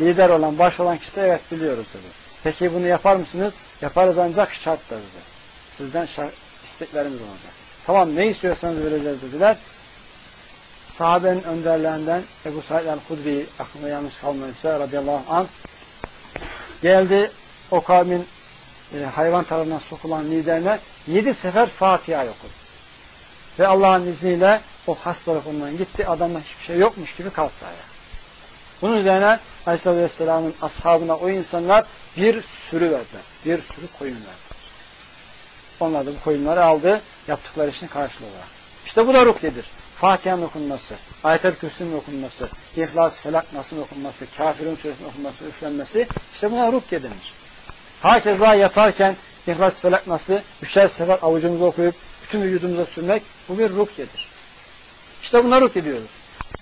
lider olan, baş olan kişi de evet biliyoruz dedi. Peki bunu yapar mısınız? Yaparız ancak şartla dedi. Sizden şart, isteklerimiz olacak. Tamam ne istiyorsanız vereceğiz dediler. Sahabenin önderlerinden Ebu Said el-Hudri aklımda yanlış kalmadıysa radıyallahu anh geldi o kavmin e, hayvan tarafından sokulan liderine yedi sefer Fatiha okudu. Ve Allah'ın izniyle o hastalık ondan gitti. Adamda hiçbir şey yokmuş gibi kalktı ayağa. Bunun üzerine Aleyhisselatü Vesselam'ın ashabına o insanlar bir sürü verdiler. Bir sürü koyun verdiler. Onlar da bu koyunları aldı. Yaptıkları işini karşılığı olarak. İşte bu da rukyedir. Fatiha'nın okunması, Ayet-el Kürsü'nün okunması, İhlas, Felak Nas'ın okunması, Kafirun Suresinin okunması, üflenmesi, işte buna rukye denir. Hakeza yatarken İhlas, Felak Nas'ı üçer sefer avucumuza okuyup bütün vücudumuza sürmek, bu bir rukyedir. İşte buna rukye diyoruz.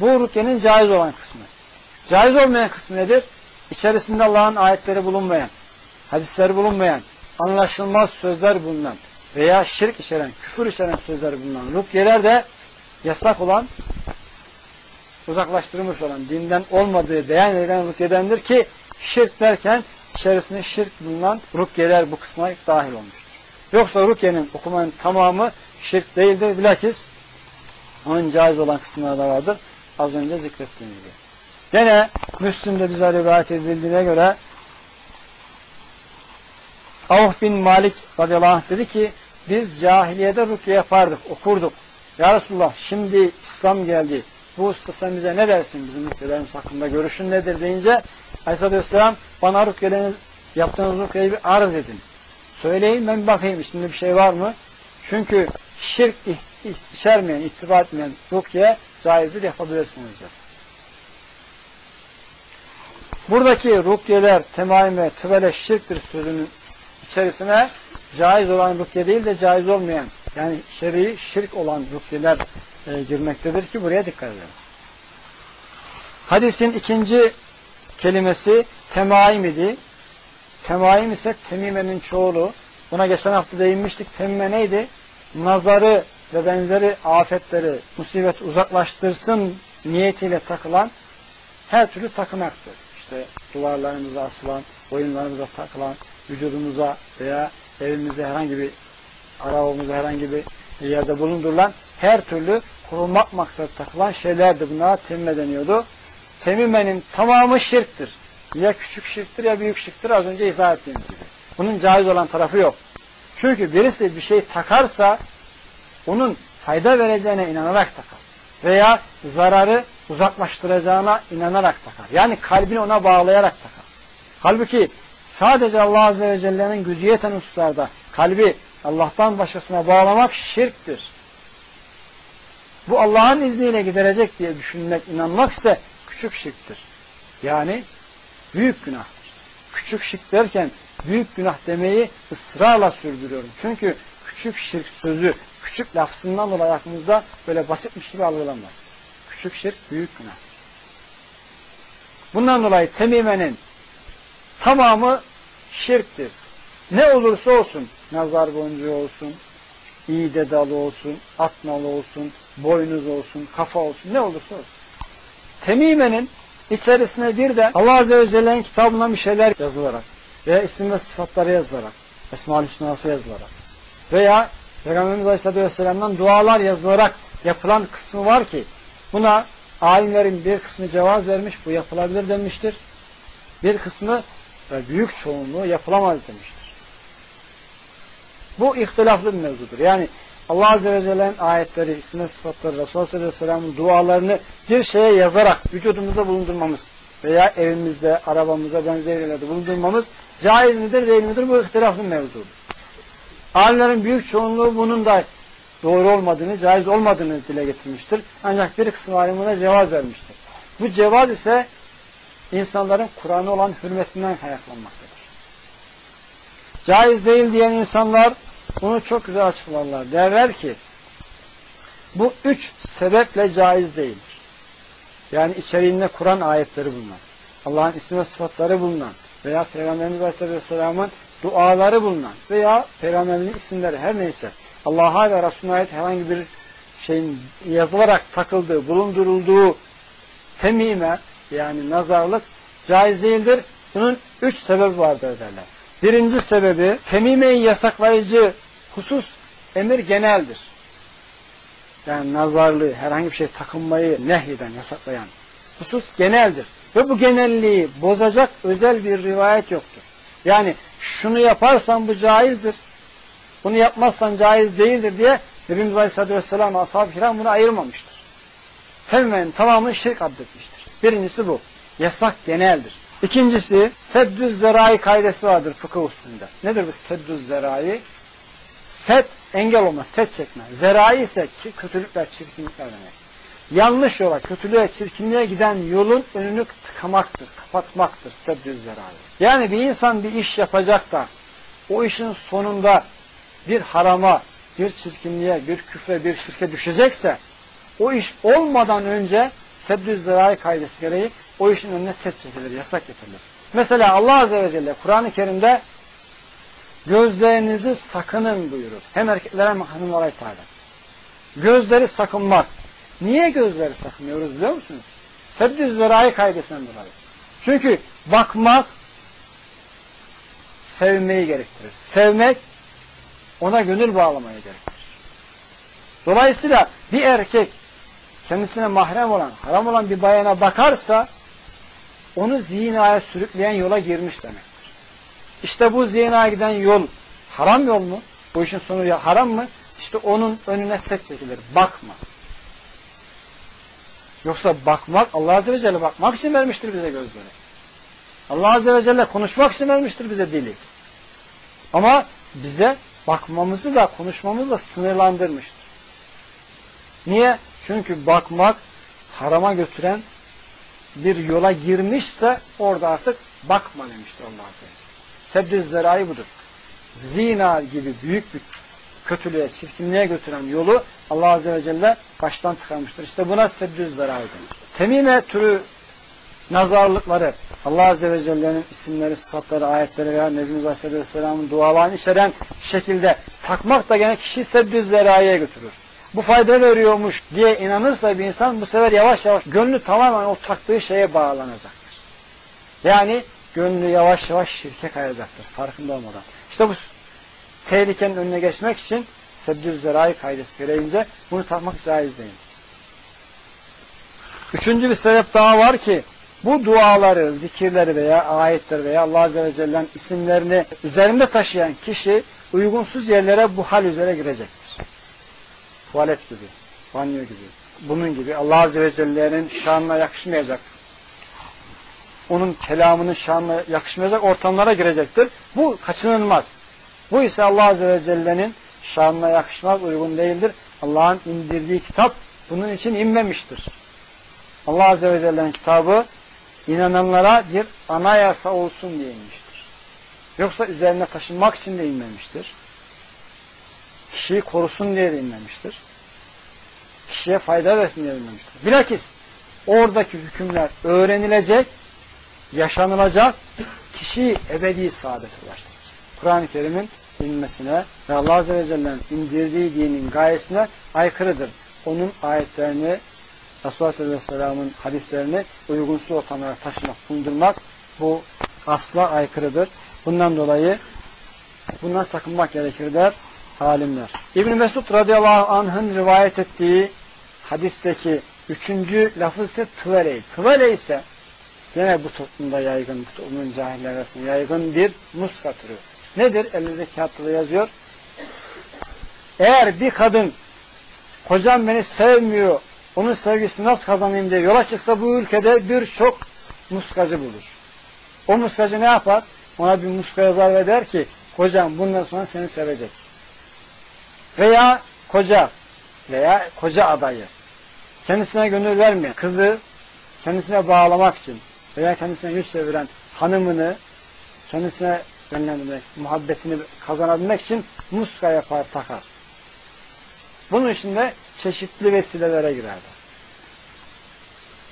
Bu rukyenin caiz olan kısmı. Caiz olmayan kısmı nedir? İçerisinde Allah'ın ayetleri bulunmayan, hadisleri bulunmayan, anlaşılmaz sözler bulunan veya şirk içeren, küfür içeren sözler bulunan rukyeler de yasak olan, uzaklaştırılmış olan, dinden olmadığı beyan edilen rukyedendir ki şirk derken içerisinde şirk bulunan rukyeler bu kısma dahil olmuştur. Yoksa rukyenin okumanın tamamı şirk değildir. Bilakis onun caiz olan kısımları da vardır. Az önce zikrettiğim gibi. Yine Müslüm'de bize rivayet edildiğine göre Avh bin Malik radıyallahu anh dedi ki biz cahiliyede rukiye yapardık, okurduk. Ya Resulullah şimdi İslam geldi. Bu usta sen bize ne dersin bizim rukyelerimiz hakkında görüşün nedir deyince Aleyhisselatü Vesselam bana rukyeleriniz yaptığınız rukyeyi bir arz edin. Söyleyin ben bakayım içinde bir şey var mı? Çünkü şirk içermeyen, ittiba etmeyen rukiye caizdir yapabilirsiniz diyor. Buradaki rukyeler, temaime, tıvele şirktir sözünün içerisine caiz olan rukye değil de caiz olmayan yani şer'i şirk olan rukyeler e, girmektedir ki buraya dikkat edelim. Hadisin ikinci kelimesi temaim idi. Temaim ise temimenin çoğulu. Buna geçen hafta değinmiştik. Temime neydi? Nazarı ve benzeri afetleri, musibet uzaklaştırsın niyetiyle takılan her türlü takınaktır. Duvarlarımıza asılan, boyunlarımıza takılan, vücudumuza veya evimize herhangi bir arabamıza herhangi bir yerde bulundurulan her türlü korunmak maksatı takılan şeylerdi. Bunlara temmime deniyordu. Temmimenin tamamı şirktir. Ya küçük şirktir ya büyük şirktir az önce izah ettiğimiz gibi. Bunun caiz olan tarafı yok. Çünkü birisi bir şey takarsa onun fayda vereceğine inanarak takar. Veya zararı uzaklaştıracağına inanarak takar. Yani kalbini ona bağlayarak takar. Halbuki sadece Allah Azze ve Celle'nin gücü yeten hususlarda kalbi Allah'tan başkasına bağlamak şirktir. Bu Allah'ın izniyle giderecek diye düşünmek, inanmak ise küçük şirktir. Yani büyük günahtır. Küçük şirk derken büyük günah demeyi ısrarla sürdürüyorum. Çünkü küçük şirk sözü, küçük lafzından dolayı aklımızda böyle basitmiş gibi algılanmaz. Küçük şirk büyük günah. Bundan dolayı temimenin tamamı şirktir. Ne olursa olsun, nazar boncuğu olsun, iğde dalı olsun, atmalı olsun, boynuz olsun, kafa olsun, ne olursa olsun. Temimenin içerisine bir de Allah Azze ve Celle'nin kitabından bir şeyler yazılarak veya isim ve sıfatları yazılarak, Esma-ül Hüsna'sı yazılarak veya Peygamberimiz Aleyhisselatü Vesselam'dan dualar yazılarak yapılan kısmı var ki buna alimlerin bir kısmı cevaz vermiş, bu yapılabilir demiştir. Bir kısmı ve büyük çoğunluğu yapılamaz demiştir. Bu ihtilaflı bir mevzudur. Yani Allah Azze ve Celle'nin ayetleri, isim sıfatları, Resulullah sallallahu aleyhi ve sellem'in dualarını bir şeye yazarak vücudumuzda bulundurmamız veya evimizde, arabamızda, benzeri yerlerde bulundurmamız caiz midir, değil midir? Bu ihtilaflı mevzudur. Alimlerin büyük çoğunluğu bunun da doğru olmadığını, caiz olmadığını dile getirmiştir. Ancak bir kısım alim buna cevaz vermiştir. Bu cevaz ise insanların Kur'an'a olan hürmetinden kaynaklanmaktadır. Caiz değil diyen insanlar bunu çok güzel açıklarlar. Derler ki bu üç sebeple caiz değildir. Yani içeriğinde Kur'an ayetleri bulunan, Allah'ın isim ve sıfatları bulunan veya Peygamberimiz Aleyhisselam'ın duaları bulunan veya Peygamberimizin isimleri her neyse Allah'a ve Resulüne ait herhangi bir şeyin yazılarak takıldığı, bulundurulduğu temime yani nazarlık caiz değildir. Bunun üç sebebi vardır derler. Birinci sebebi temimeyi yasaklayıcı husus emir geneldir. Yani nazarlığı, herhangi bir şey takınmayı nehyeden, yasaklayan husus geneldir. Ve bu genelliği bozacak özel bir rivayet yoktur. Yani şunu yaparsan bu caizdir, bunu yapmazsan caiz değildir diye Nebimiz Aleyhisselatü Vesselam ashab-ı kiram bunu ayırmamıştır. Tamamen tamamını şirk addetmiştir. Birincisi bu. Yasak geneldir. İkincisi seddüz zerai kaidesi vardır fıkıh usulünde. Nedir bu seddüz zerai? Set engel olma, set çekme. Zerai ise ki kötülükler, çirkinlikler demek. Yanlış yola, kötülüğe, çirkinliğe giden yolun önünü tıkamaktır, kapatmaktır seddüz zerai. Yani bir insan bir iş yapacak da o işin sonunda bir harama, bir çirkinliğe, bir küfre, bir şirke düşecekse o iş olmadan önce seddüz zerai kaidesi gereği o işin önüne set çekilir, yasak getirilir. Mesela Allah Azze ve Celle Kur'an-ı Kerim'de gözlerinizi sakının buyurur. Hem erkeklere hem hanımlara ithal Gözleri sakınmak. Niye gözleri sakınıyoruz biliyor musunuz? Seddüz zerai kaidesinden dolayı. Çünkü bakmak sevmeyi gerektirir. Sevmek ona gönül bağlamayı gerektirir. Dolayısıyla bir erkek kendisine mahrem olan, haram olan bir bayana bakarsa onu zinaya sürükleyen yola girmiş demektir. İşte bu zinaya giden yol haram yol mu? Bu işin sonu ya haram mı? İşte onun önüne set çekilir. Bakma. Yoksa bakmak, Allah Azze ve Celle bakmak için vermiştir bize gözleri. Allah Azze ve Celle konuşmak için vermiştir bize dili. Ama bize bakmamızı da konuşmamızı da sınırlandırmıştır. Niye? Çünkü bakmak harama götüren bir yola girmişse orada artık bakma demiştir Allah Azze ve Seddüz zerai budur. Zina gibi büyük bir kötülüğe, çirkinliğe götüren yolu Allah Azze ve Celle baştan tıkamıştır. İşte buna seddüz zerai denir. Temime türü nazarlıkları Allah Azze ve Celle'nin isimleri, sıfatları, ayetleri veya Nebimiz Aleyhisselam'ın dualarını içeren şekilde takmak da gene kişi seddüz zeraiye götürür. Bu fayda veriyormuş diye inanırsa bir insan bu sefer yavaş yavaş gönlü tamamen o taktığı şeye bağlanacaktır. Yani gönlü yavaş yavaş şirke kayacaktır farkında olmadan. İşte bu tehlikenin önüne geçmek için seddüz zerai kaydesi gereğince bunu takmak caiz değil. Üçüncü bir sebep daha var ki bu duaları, zikirleri veya ayetleri veya Allah Azze ve Celle'nin isimlerini üzerinde taşıyan kişi uygunsuz yerlere bu hal üzere girecektir. Tuvalet gibi, banyo gibi, bunun gibi Allah Azze ve Celle'nin şanına yakışmayacak, onun kelamının şanına yakışmayacak ortamlara girecektir. Bu kaçınılmaz. Bu ise Allah Azze ve Celle'nin şanına yakışmaz, uygun değildir. Allah'ın indirdiği kitap bunun için inmemiştir. Allah Azze ve Celle'nin kitabı inananlara bir anayasa olsun diye inmiştir. Yoksa üzerine taşınmak için de inmemiştir. Kişiyi korusun diye de inmemiştir. Kişiye fayda versin diye inmemiştir. Bilakis oradaki hükümler öğrenilecek, yaşanılacak, kişiyi ebedi saadete ulaştıracak. Kur'an-ı Kerim'in inmesine ve Allah Azze ve Celle'nin indirdiği dinin gayesine aykırıdır. Onun ayetlerini Resulullah sallallahu aleyhi ve sellem'in hadislerini uygunsuz ortamlara taşımak, bulundurmak bu asla aykırıdır. Bundan dolayı bundan sakınmak gerekir der alimler. İbn Mesud radıyallahu anh'ın rivayet ettiği hadisteki üçüncü lafı ise tıvele. Tıvele ise gene bu toplumda yaygın, bu toplumun cahiller arasında yaygın bir muska türü. Nedir? Elinizdeki kağıtta da yazıyor. Eğer bir kadın kocam beni sevmiyor onun sevgisini nasıl kazanayım diye yola çıksa bu ülkede birçok muskacı bulur. O muskacı ne yapar? Ona bir muska yazar ve der ki kocam bundan sonra seni sevecek. Veya koca veya koca adayı kendisine gönül vermeyen kızı kendisine bağlamak için veya kendisine yüz çeviren hanımını kendisine yönlendirmek, muhabbetini kazanabilmek için muska yapar, takar. Bunun için de çeşitli vesilelere girerler.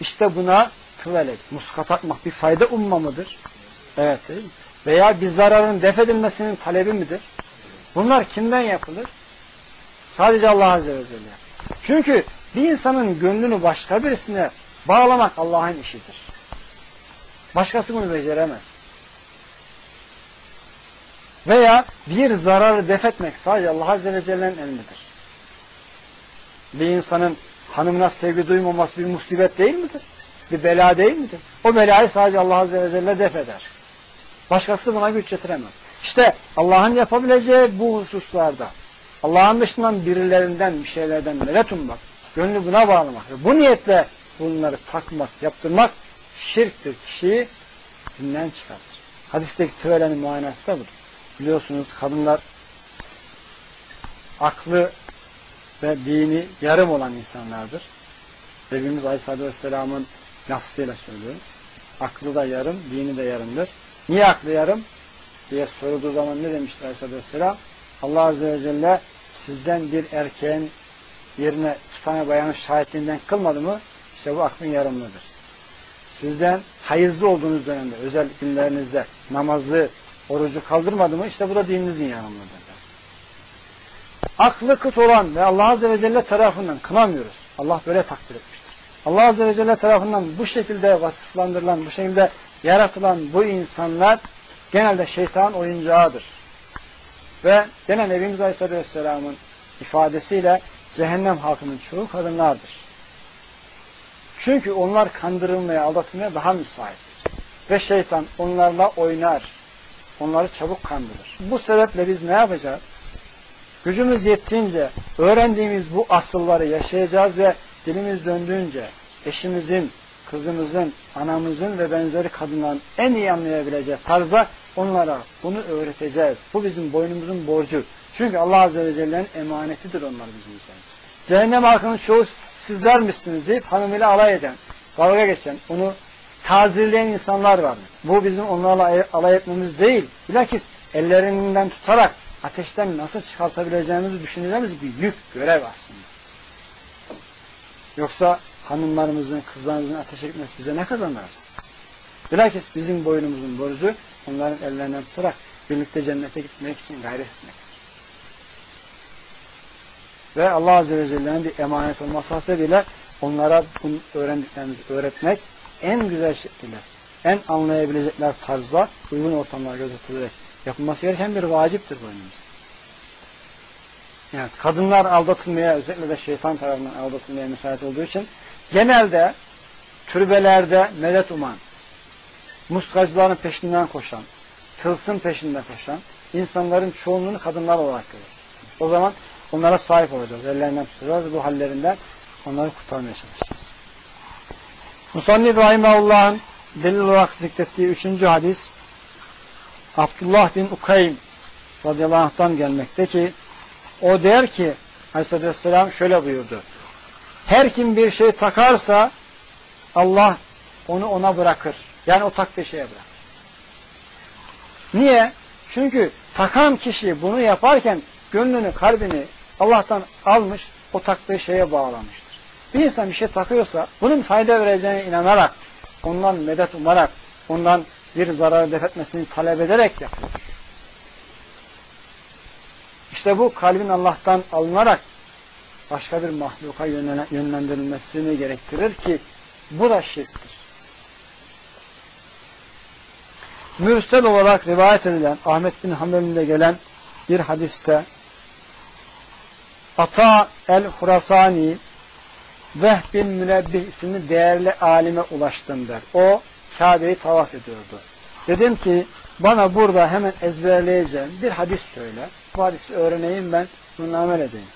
İşte buna tıvelek, muska takmak bir fayda umma mıdır? Evet değil mi? Veya bir zararın def edilmesinin talebi midir? Bunlar kimden yapılır? Sadece Allah Azze ve Celle. Çünkü bir insanın gönlünü başka birisine bağlamak Allah'ın işidir. Başkası bunu beceremez. Veya bir zararı def etmek sadece Allah Azze ve Celle'nin elindedir. Bir insanın hanımına sevgi duymaması bir musibet değil midir? Bir bela değil midir? O belayı sadece Allah Azze ve Celle def eder. Başkası buna güç getiremez. İşte Allah'ın yapabileceği bu hususlarda Allah'ın dışından birilerinden bir şeylerden medet ummak, gönlü buna bağlamak ve bu niyetle bunları takmak, yaptırmak şirktir. Kişiyi dinden çıkartır. Hadisteki tıvelenin muayenesi de budur. Biliyorsunuz kadınlar aklı ve dini yarım olan insanlardır. Nebimiz Aleyhisselatü Vesselam'ın lafzıyla söylüyorum. Aklı da yarım, dini de yarımdır. Niye aklı yarım? diye sorulduğu zaman ne demiştir Aleyhisselatü Vesselam? Allah Azze ve Celle sizden bir erkeğin yerine iki tane bayanın şahitliğinden kılmadı mı? İşte bu aklın yarımlıdır. Sizden hayızlı olduğunuz dönemde, özel günlerinizde namazı, orucu kaldırmadı mı? İşte bu da dininizin yarımlıdır. Aklı kıt olan ve Allah Azze ve Celle tarafından kınamıyoruz. Allah böyle takdir etmiştir. Allah Azze ve Celle tarafından bu şekilde vasıflandırılan, bu şekilde yaratılan bu insanlar genelde şeytan oyuncağıdır. Ve gene Nebimiz Aleyhisselatü Vesselam'ın ifadesiyle cehennem halkının çoğu kadınlardır. Çünkü onlar kandırılmaya, aldatılmaya daha müsait. Ve şeytan onlarla oynar. Onları çabuk kandırır. Bu sebeple biz ne yapacağız? Gücümüz yettiğince öğrendiğimiz bu asılları yaşayacağız ve dilimiz döndüğünce eşimizin, kızımızın, anamızın ve benzeri kadınların en iyi anlayabileceği tarzda onlara bunu öğreteceğiz. Bu bizim boynumuzun borcu. Çünkü Allah Azze ve Celle'nin emanetidir onlar bizim üzerimiz. Cehennem halkının çoğu sizlermişsiniz deyip hanımıyla alay eden, dalga geçen, onu tazirleyen insanlar var. Bu bizim onlarla alay etmemiz değil. Bilakis ellerinden tutarak ateşten nasıl çıkartabileceğimizi düşüneceğimiz bir yük, görev aslında. Yoksa hanımlarımızın, kızlarımızın ateşe gitmesi bize ne kazandıracak? Bilakis bizim boynumuzun borcu onların ellerinden tutarak birlikte cennete gitmek için gayret etmektir. Ve Allah Azze ve Celle'nin bir emanet olması hasebiyle onlara bunu öğrendiklerimizi öğretmek en güzel şekilde, en anlayabilecekler tarzda uygun ortamlar gözetilerek yapılması gereken bir vaciptir boynumuz. Yani kadınlar aldatılmaya, özellikle de şeytan tarafından aldatılmaya müsait olduğu için genelde türbelerde medet uman, muskacıların peşinden koşan, tılsım peşinden koşan insanların çoğunluğunu kadınlar olarak görüyoruz. O zaman onlara sahip olacağız, ellerinden tutacağız bu hallerinden onları kurtarmaya çalışacağız. Musanni Rahimahullah'ın delil olarak zikrettiği üçüncü hadis Abdullah bin Ukaym radıyallahu anh'tan gelmekte ki o der ki Aleyhisselatü Vesselam şöyle buyurdu. Her kim bir şey takarsa Allah onu ona bırakır. Yani o taktığı şeye bırakır. Niye? Çünkü takan kişi bunu yaparken gönlünü, kalbini Allah'tan almış, o taktığı şeye bağlamıştır. Bir insan bir şey takıyorsa bunun fayda vereceğine inanarak, ondan medet umarak, ondan bir zarar defetmesini talep ederek yapıyor. İşte bu kalbin Allah'tan alınarak başka bir mahluka yönlendirilmesini gerektirir ki bu da şirktir. Mürsel olarak rivayet edilen Ahmet bin Hanbel'inde gelen bir hadiste Ata el-Hurasani Vehb bin Münebbih isimli değerli alime ulaştım der. O Kabe'yi tavaf ediyordu. Dedim ki bana burada hemen ezberleyeceğim bir hadis söyle. Bu hadisi öğreneyim ben bununla amel edeyim.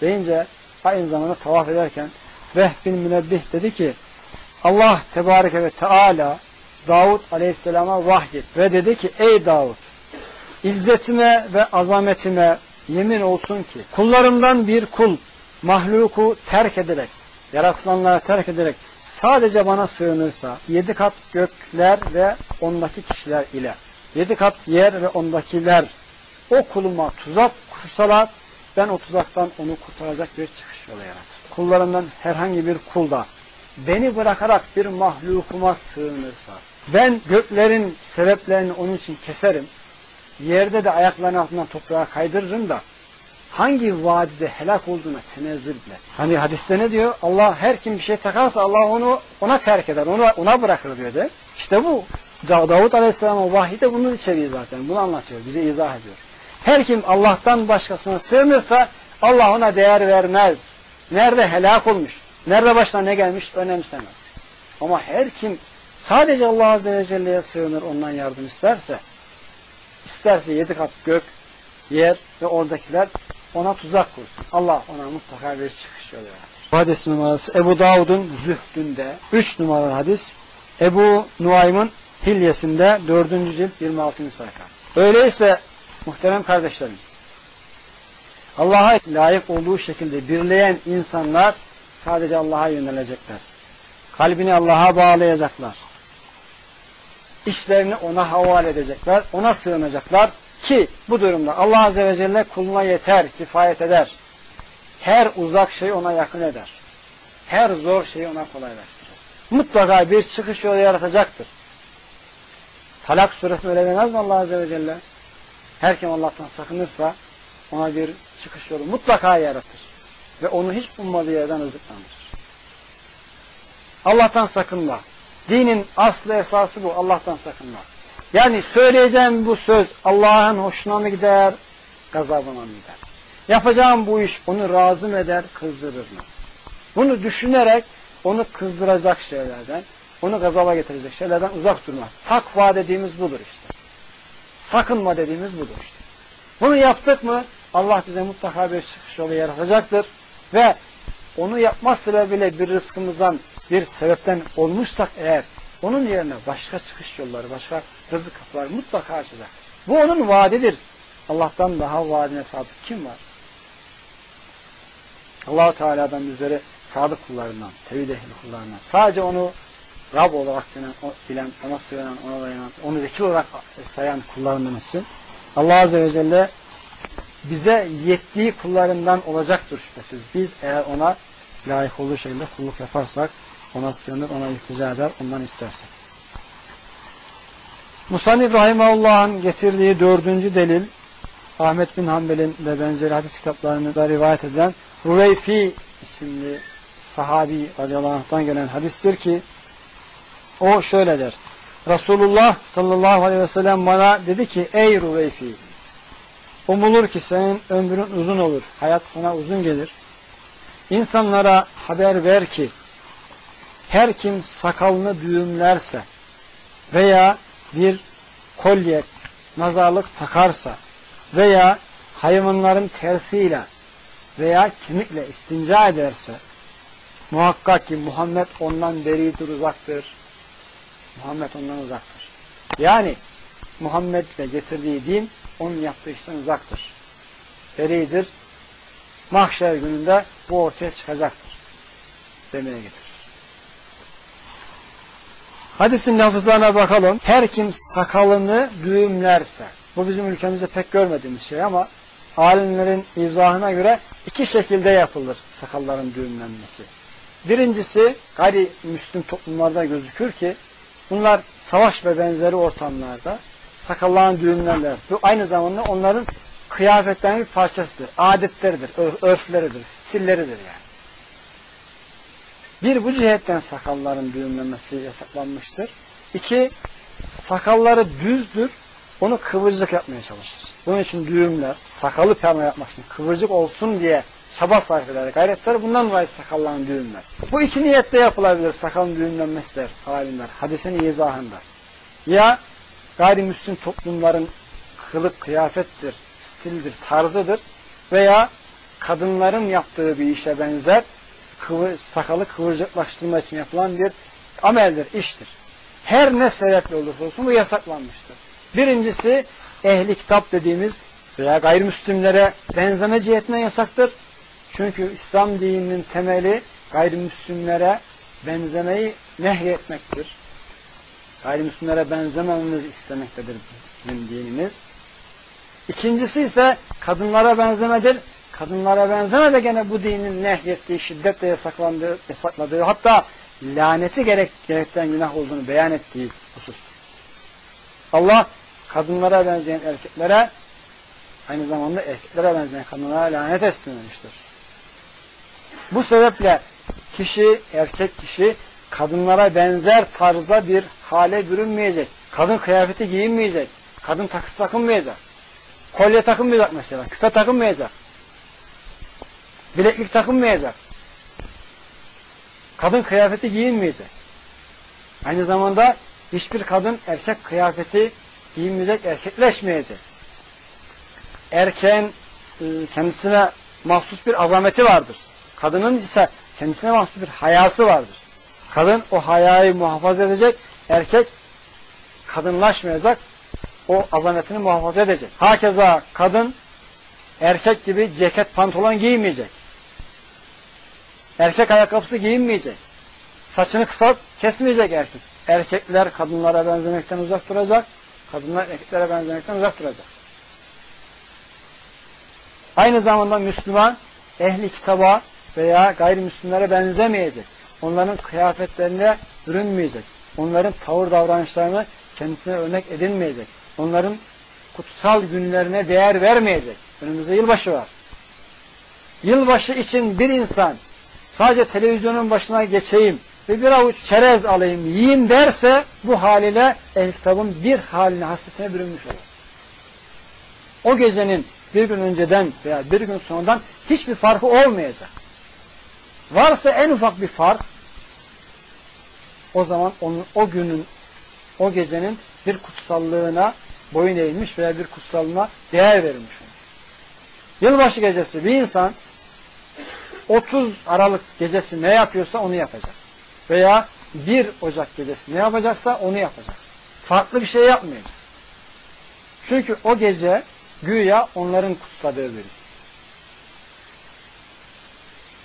Deyince aynı zamanda tavaf ederken Vehb bin Münebbih dedi ki Allah Tebareke ve Teala Davud Aleyhisselam'a vahyet ve dedi ki ey Davud izzetime ve azametime yemin olsun ki kullarımdan bir kul mahluku terk ederek yaratılanları terk ederek sadece bana sığınırsa yedi kat gökler ve ondaki kişiler ile yedi kat yer ve ondakiler o kuluma tuzak kursalar ben o tuzaktan onu kurtaracak bir çıkış yolu yaratırım. Kullarımdan herhangi bir kulda beni bırakarak bir mahlukuma sığınırsa ben göklerin sebeplerini onun için keserim. Yerde de ayaklarının altından toprağa kaydırırım da hangi vadide helak olduğuna tenezzül bile. Hani hadiste ne diyor? Allah her kim bir şey takarsa Allah onu ona terk eder, ona, ona bırakır diyor de. İşte bu. Da Davut Aleyhisselam'ın vahyi de bunun içeriği zaten. Bunu anlatıyor, bize izah ediyor. Her kim Allah'tan başkasına sığınırsa Allah ona değer vermez. Nerede helak olmuş, nerede başına ne gelmiş önemsemez. Ama her kim sadece Allah Azze ve Celle'ye sığınır, ondan yardım isterse, isterse yedi kat gök, yer ve oradakiler ona tuzak kursun. Allah ona mutlaka bir çıkış yolu yaratır. Bu hadis numarası Ebu Davud'un Zühdü'nde 3 numaralı hadis. Ebu Nuaym'ın Hilyesinde 4. cilt 26. sayfa. Öyleyse muhterem kardeşlerim Allah'a layık olduğu şekilde birleyen insanlar sadece Allah'a yönelecekler. Kalbini Allah'a bağlayacaklar. İşlerini ona havale edecekler, ona sığınacaklar ki bu durumda Allah Azze ve Celle kuluna yeter, kifayet eder. Her uzak şeyi ona yakın eder. Her zor şeyi ona kolaylaştırır. Mutlaka bir çıkış yolu yaratacaktır. Talak suresinde öyle demez mi Allah Azze ve Celle? Her kim Allah'tan sakınırsa ona bir çıkış yolu mutlaka yaratır. Ve onu hiç ummadığı yerden rızıklandırır. Allah'tan sakınma. Dinin aslı esası bu. Allah'tan sakınma. Yani söyleyeceğim bu söz Allah'ın hoşuna mı gider, gazabına mı gider? Yapacağım bu iş onu razı mı eder, kızdırır mı? Bunu düşünerek onu kızdıracak şeylerden, onu gazaba getirecek şeylerden uzak durmak. Takva dediğimiz budur işte. Sakınma dediğimiz budur işte. Bunu yaptık mı Allah bize mutlaka bir çıkış yolu yaratacaktır ve onu yapma sebebiyle bir rızkımızdan bir sebepten olmuşsak eğer onun yerine başka çıkış yolları, başka rızık kapıları mutlaka açacak. Bu onun vaadidir. Allah'tan daha vaadine sadık kim var? Allahu Teala'dan bizleri sadık kullarından, tevhid ehli kullarından, sadece onu Rab olarak bilen, bilen ona sığınan, ona dayanan, onu vekil olarak sayan kullarından için Allah Azze ve Celle bize yettiği kullarından olacaktır şüphesiz. Biz eğer ona layık olduğu şekilde kulluk yaparsak, ona sığınır, ona iltica eder, ondan istersek. Musan İbrahim Allah'ın getirdiği dördüncü delil, Ahmet bin Hanbel'in ve benzeri hadis kitaplarında rivayet edilen Ruveyfi isimli sahabi radıyallahu anh'tan gelen hadistir ki o şöyle der. Resulullah sallallahu aleyhi ve sellem bana dedi ki ey Ruveyfi umulur ki senin ömrün uzun olur. Hayat sana uzun gelir. İnsanlara haber ver ki her kim sakalını düğümlerse veya bir kolye, nazarlık takarsa veya hayvanların tersiyle veya kemikle istinca ederse muhakkak ki Muhammed ondan beridir uzaktır. Muhammed ondan uzaktır. Yani Muhammed'le getirdiği din onun yaptığı işten uzaktır. Beridir. Mahşer gününde bu ortaya çıkacaktır. Demeye getirir. Hadisin lafızlarına bakalım. Her kim sakalını düğümlerse, bu bizim ülkemizde pek görmediğimiz şey ama alimlerin izahına göre iki şekilde yapılır sakalların düğümlenmesi. Birincisi gayrimüslim toplumlarda gözükür ki bunlar savaş ve benzeri ortamlarda sakalların düğümlerler. Bu aynı zamanda onların kıyafetlerinin bir parçasıdır. Adetleridir, örfleridir, stilleridir yani. Bir bu cihetten sakalların düğümlenmesi yasaklanmıştır. İki, sakalları düzdür, onu kıvırcık yapmaya çalışır. Bunun için düğümler, sakalı perma yapmak için kıvırcık olsun diye çaba sarf eder, gayretler bundan dolayı sakalların düğümler. Bu iki niyette yapılabilir sakalın düğümlenmesi der alimler, hadisin izahında. Ya gayrimüslim toplumların kılık kıyafettir, stildir, tarzıdır veya kadınların yaptığı bir işe benzer kıvır, sakalı kıvırcıklaştırma için yapılan bir ameldir, iştir. Her ne sebeple olursa olsun bu yasaklanmıştır. Birincisi ehli kitap dediğimiz veya gayrimüslimlere benzeme cihetine yasaktır. Çünkü İslam dininin temeli gayrimüslimlere benzemeyi nehyetmektir. Gayrimüslimlere benzemememizi istemektedir bizim dinimiz. İkincisi ise kadınlara benzemedir. Kadınlara benzeme de gene bu dinin nehyettiği, şiddetle yasaklandığı, yasakladığı, hatta laneti gerek, gerekten günah olduğunu beyan ettiği husustur. Allah kadınlara benzeyen erkeklere aynı zamanda erkeklere benzeyen kadınlara lanet etsin. Bu sebeple kişi, erkek kişi kadınlara benzer tarzda bir hale bürünmeyecek. Kadın kıyafeti giyinmeyecek. Kadın takısı takınmayacak. Kolye takınmayacak mesela. Küpe takınmayacak. Bileklik takınmayacak. Kadın kıyafeti giyinmeyecek. Aynı zamanda hiçbir kadın erkek kıyafeti giyinmeyecek, erkekleşmeyecek. Erkeğin e, kendisine mahsus bir azameti vardır. Kadının ise kendisine mahsus bir hayası vardır. Kadın o hayayı muhafaza edecek, erkek kadınlaşmayacak, o azametini muhafaza edecek. Hakeza kadın erkek gibi ceket pantolon giymeyecek. Erkek ayakkabısı giyinmeyecek. Saçını kısa kesmeyecek erkek. Erkekler kadınlara benzemekten uzak duracak. Kadınlar erkeklere benzemekten uzak duracak. Aynı zamanda Müslüman ehli kitaba veya gayrimüslimlere benzemeyecek. Onların kıyafetlerine bürünmeyecek. Onların tavır davranışlarını kendisine örnek edinmeyecek. Onların kutsal günlerine değer vermeyecek. Önümüzde yılbaşı var. Yılbaşı için bir insan sadece televizyonun başına geçeyim ve bir avuç çerez alayım, yiyeyim derse bu haliyle ehl kitabın bir haline hasretine bürünmüş olur. O gecenin bir gün önceden veya bir gün sonradan hiçbir farkı olmayacak. Varsa en ufak bir fark o zaman onun, o günün, o gecenin bir kutsallığına boyun eğilmiş veya bir kutsallığına değer verilmiş olur. Yılbaşı gecesi bir insan 30 Aralık gecesi ne yapıyorsa onu yapacak. Veya 1 Ocak gecesi ne yapacaksa onu yapacak. Farklı bir şey yapmayacak. Çünkü o gece güya onların kutsadığı bir.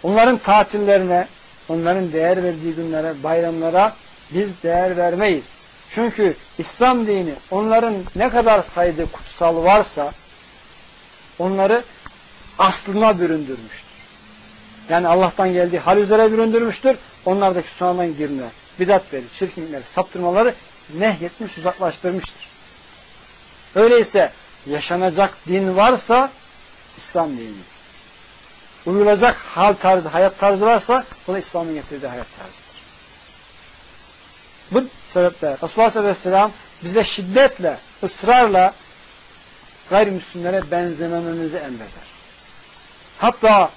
Onların tatillerine, onların değer verdiği günlere, bayramlara biz değer vermeyiz. Çünkü İslam dini onların ne kadar saydığı kutsal varsa onları aslına büründürmüştür. Yani Allah'tan geldiği hal üzere büründürmüştür. Onlardaki sonradan girme, bidatleri, çirkinlikleri, saptırmaları nehyetmiş, uzaklaştırmıştır. Öyleyse yaşanacak din varsa İslam dini. Uyulacak hal tarzı, hayat tarzı varsa bu da İslam'ın getirdiği hayat tarzıdır. Bu sebeple Resulullah Aleyhisselam bize şiddetle, ısrarla gayrimüslimlere benzemememizi emreder. Hatta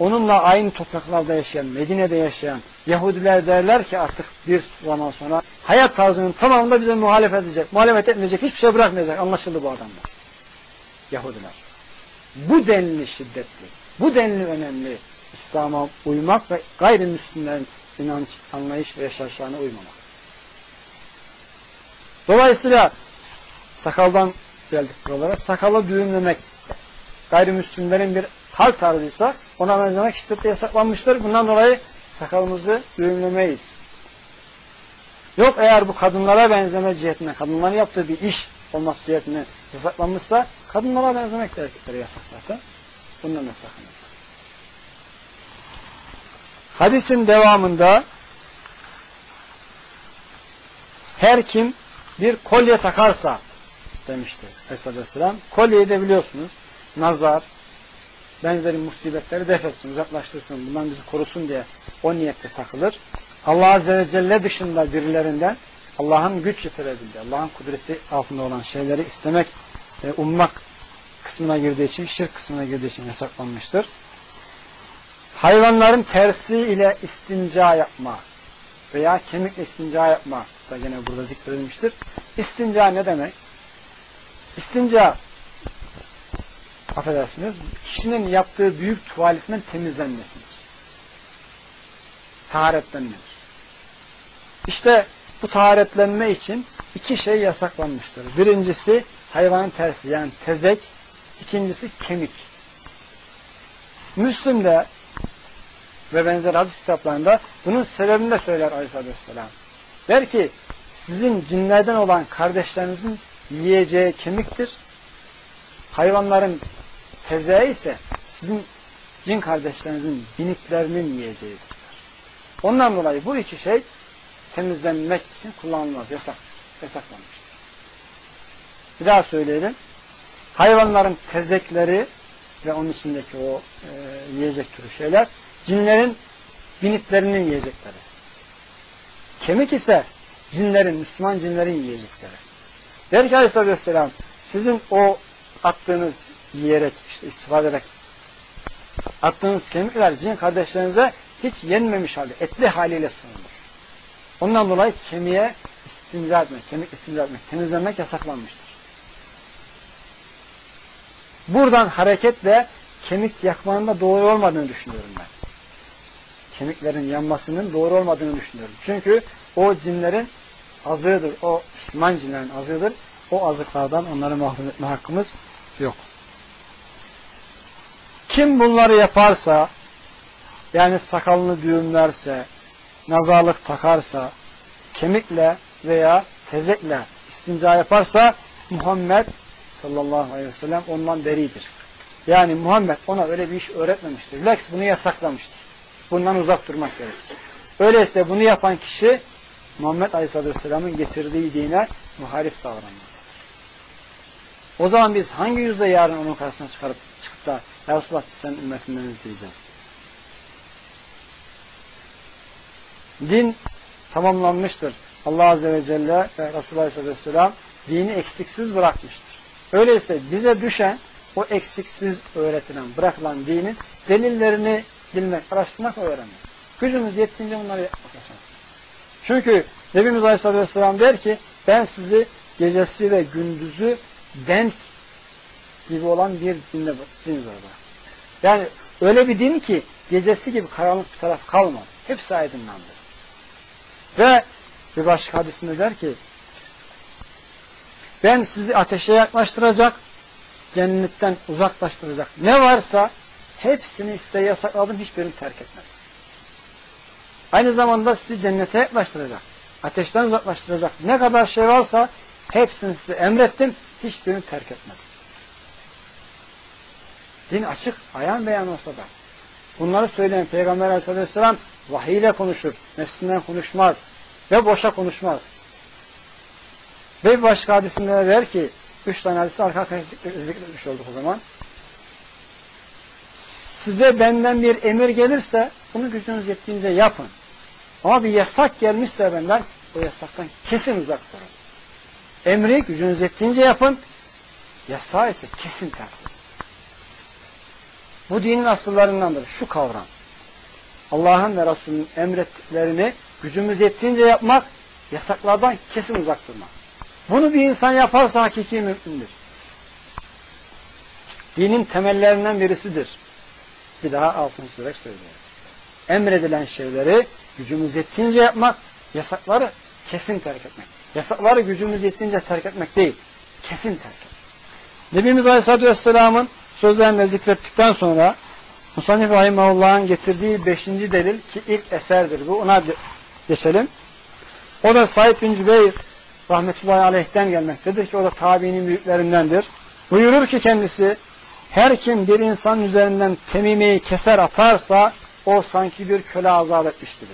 onunla aynı topraklarda yaşayan, Medine'de yaşayan Yahudiler derler ki artık bir zaman sonra hayat tarzının tamamında bize muhalefet edecek. Muhalefet etmeyecek, hiçbir şey bırakmayacak. Anlaşıldı bu adamlar. Yahudiler. Bu denli şiddetli, bu denli önemli İslam'a uymak ve gayrimüslimlerin inanç, anlayış ve yaşayışlarına uymamak. Dolayısıyla sakaldan geldik buralara. Sakalı düğümlemek gayrimüslimlerin bir hal tarzıysa ona benzemek şiddetle yasaklanmıştır. Bundan dolayı sakalımızı düğümlemeyiz. Yok eğer bu kadınlara benzeme cihetine, kadınların yaptığı bir iş olması cihetine yasaklanmışsa kadınlara benzemek de erkeklere yasak zaten. Bundan da sakınırız. Hadisin devamında her kim bir kolye takarsa demişti Aleyhisselam. Kolyeyi de biliyorsunuz nazar, benzeri musibetleri defetsin, uzaklaştırsın, bundan bizi korusun diye o niyette takılır. Allah Azze ve Celle dışında birilerinden Allah'ın güç yetirebildiği, Allah'ın kudreti altında olan şeyleri istemek ve ummak kısmına girdiği için, şirk kısmına girdiği için yasaklanmıştır. Hayvanların tersi ile istinca yapma veya kemikle istinca yapma da yine burada zikredilmiştir. İstinca ne demek? İstinca affedersiniz, kişinin yaptığı büyük tuvaletinden temizlenmesidir. Taharetlenmedir. İşte bu taharetlenme için iki şey yasaklanmıştır. Birincisi hayvanın tersi yani tezek, ikincisi kemik. Müslüm'de ve benzer hadis kitaplarında bunun sebebini de söyler Aleyhisselatü Vesselam. Der ki sizin cinlerden olan kardeşlerinizin yiyeceği kemiktir. Hayvanların tezeği ise sizin cin kardeşlerinizin biniklerinin yiyeceğidir. Ondan dolayı bu iki şey temizlenmek için kullanılmaz. Yasak. Yasaklanmıştır. Bir daha söyleyelim. Hayvanların tezekleri ve onun içindeki o e, yiyecek türü şeyler cinlerin biniklerinin yiyecekleri. Kemik ise cinlerin, Müslüman cinlerin yiyecekleri. Der ki Aleyhisselatü Vesselam sizin o attığınız yiyerek, işte istifade ederek attığınız kemikler cin kardeşlerinize hiç yenmemiş halde, etli haliyle sunulur. Ondan dolayı kemiğe istinca etmek, kemik istinca etmek, temizlenmek yasaklanmıştır. Buradan hareketle kemik yakmanın da doğru olmadığını düşünüyorum ben. Kemiklerin yanmasının doğru olmadığını düşünüyorum. Çünkü o cinlerin azığıdır. O Müslüman cinlerin azığıdır. O azıklardan onları mahrum etme hakkımız yok. Kim bunları yaparsa yani sakalını düğümlerse, nazarlık takarsa, kemikle veya tezekle istinca yaparsa Muhammed sallallahu aleyhi ve sellem ondan beridir. Yani Muhammed ona öyle bir iş öğretmemiştir. Bilakis bunu yasaklamıştır. Bundan uzak durmak gerekir. Öyleyse bunu yapan kişi Muhammed aleyhisselatü vesselamın getirdiği dine muhalif davranmalıdır. O zaman biz hangi yüzde yarın onun karşısına çıkarıp çıkıp da Ya Resulallah biz senin ümmetinden diyeceğiz. Din tamamlanmıştır. Allah Azze ve Celle ve Resulullah Aleyhisselatü Vesselam dini eksiksiz bırakmıştır. Öyleyse bize düşen o eksiksiz öğretilen, bırakılan dinin delillerini bilmek, araştırmak, öğrenmek. Gücümüz yettiğince bunları yapmak Çünkü Nebimiz Aleyhisselatü Vesselam der ki ben sizi gecesi ve gündüzü denk gibi olan bir dinle din üzere Yani öyle bir din ki gecesi gibi karanlık bir taraf kalmadı. Hepsi aydınlandı. Ve bir başka hadisinde der ki ben sizi ateşe yaklaştıracak, cennetten uzaklaştıracak ne varsa hepsini size yasakladım, hiçbirini terk etmedim. Aynı zamanda sizi cennete yaklaştıracak, ateşten uzaklaştıracak ne kadar şey varsa hepsini size emrettim, hiçbirini terk etmedim. Din açık, ayan beyan ortada. Bunları söyleyen Peygamber aleyhisselam vahiy ile konuşur, nefsinden konuşmaz ve boşa konuşmaz. Ve bir başka hadisinde der ki, üç tane hadisi arka arkaya zikretmiş olduk o zaman. Size benden bir emir gelirse bunu gücünüz yettiğince yapın. Ama bir yasak gelmişse benden o yasaktan kesin uzak durun. Emri gücünüz yettiğince yapın. Yasağı ise kesin terk Bu dinin asıllarındandır. Şu kavram. Allah'ın ve Resulünün emrettiklerini gücümüz yettiğince yapmak, yasaklardan kesin uzak durmak. Bunu bir insan yaparsa hakiki mümindir. Dinin temellerinden birisidir. Bir daha altını çizerek söylüyorum. Emredilen şeyleri gücümüz yettiğince yapmak, yasakları kesin terk etmek. Yasakları gücümüz yettiğince terk etmek değil, kesin terk etmek. Nebimiz Aleyhisselatü Vesselam'ın sözlerinde zikrettikten sonra Musannif Rahimahullah'ın getirdiği beşinci delil ki ilk eserdir bu. Ona geçelim. O da Said bin Cübeyr rahmetullahi aleyh'ten gelmektedir ki o da tabiinin büyüklerindendir. Buyurur ki kendisi her kim bir insan üzerinden temimeyi keser atarsa o sanki bir köle azat etmiştir.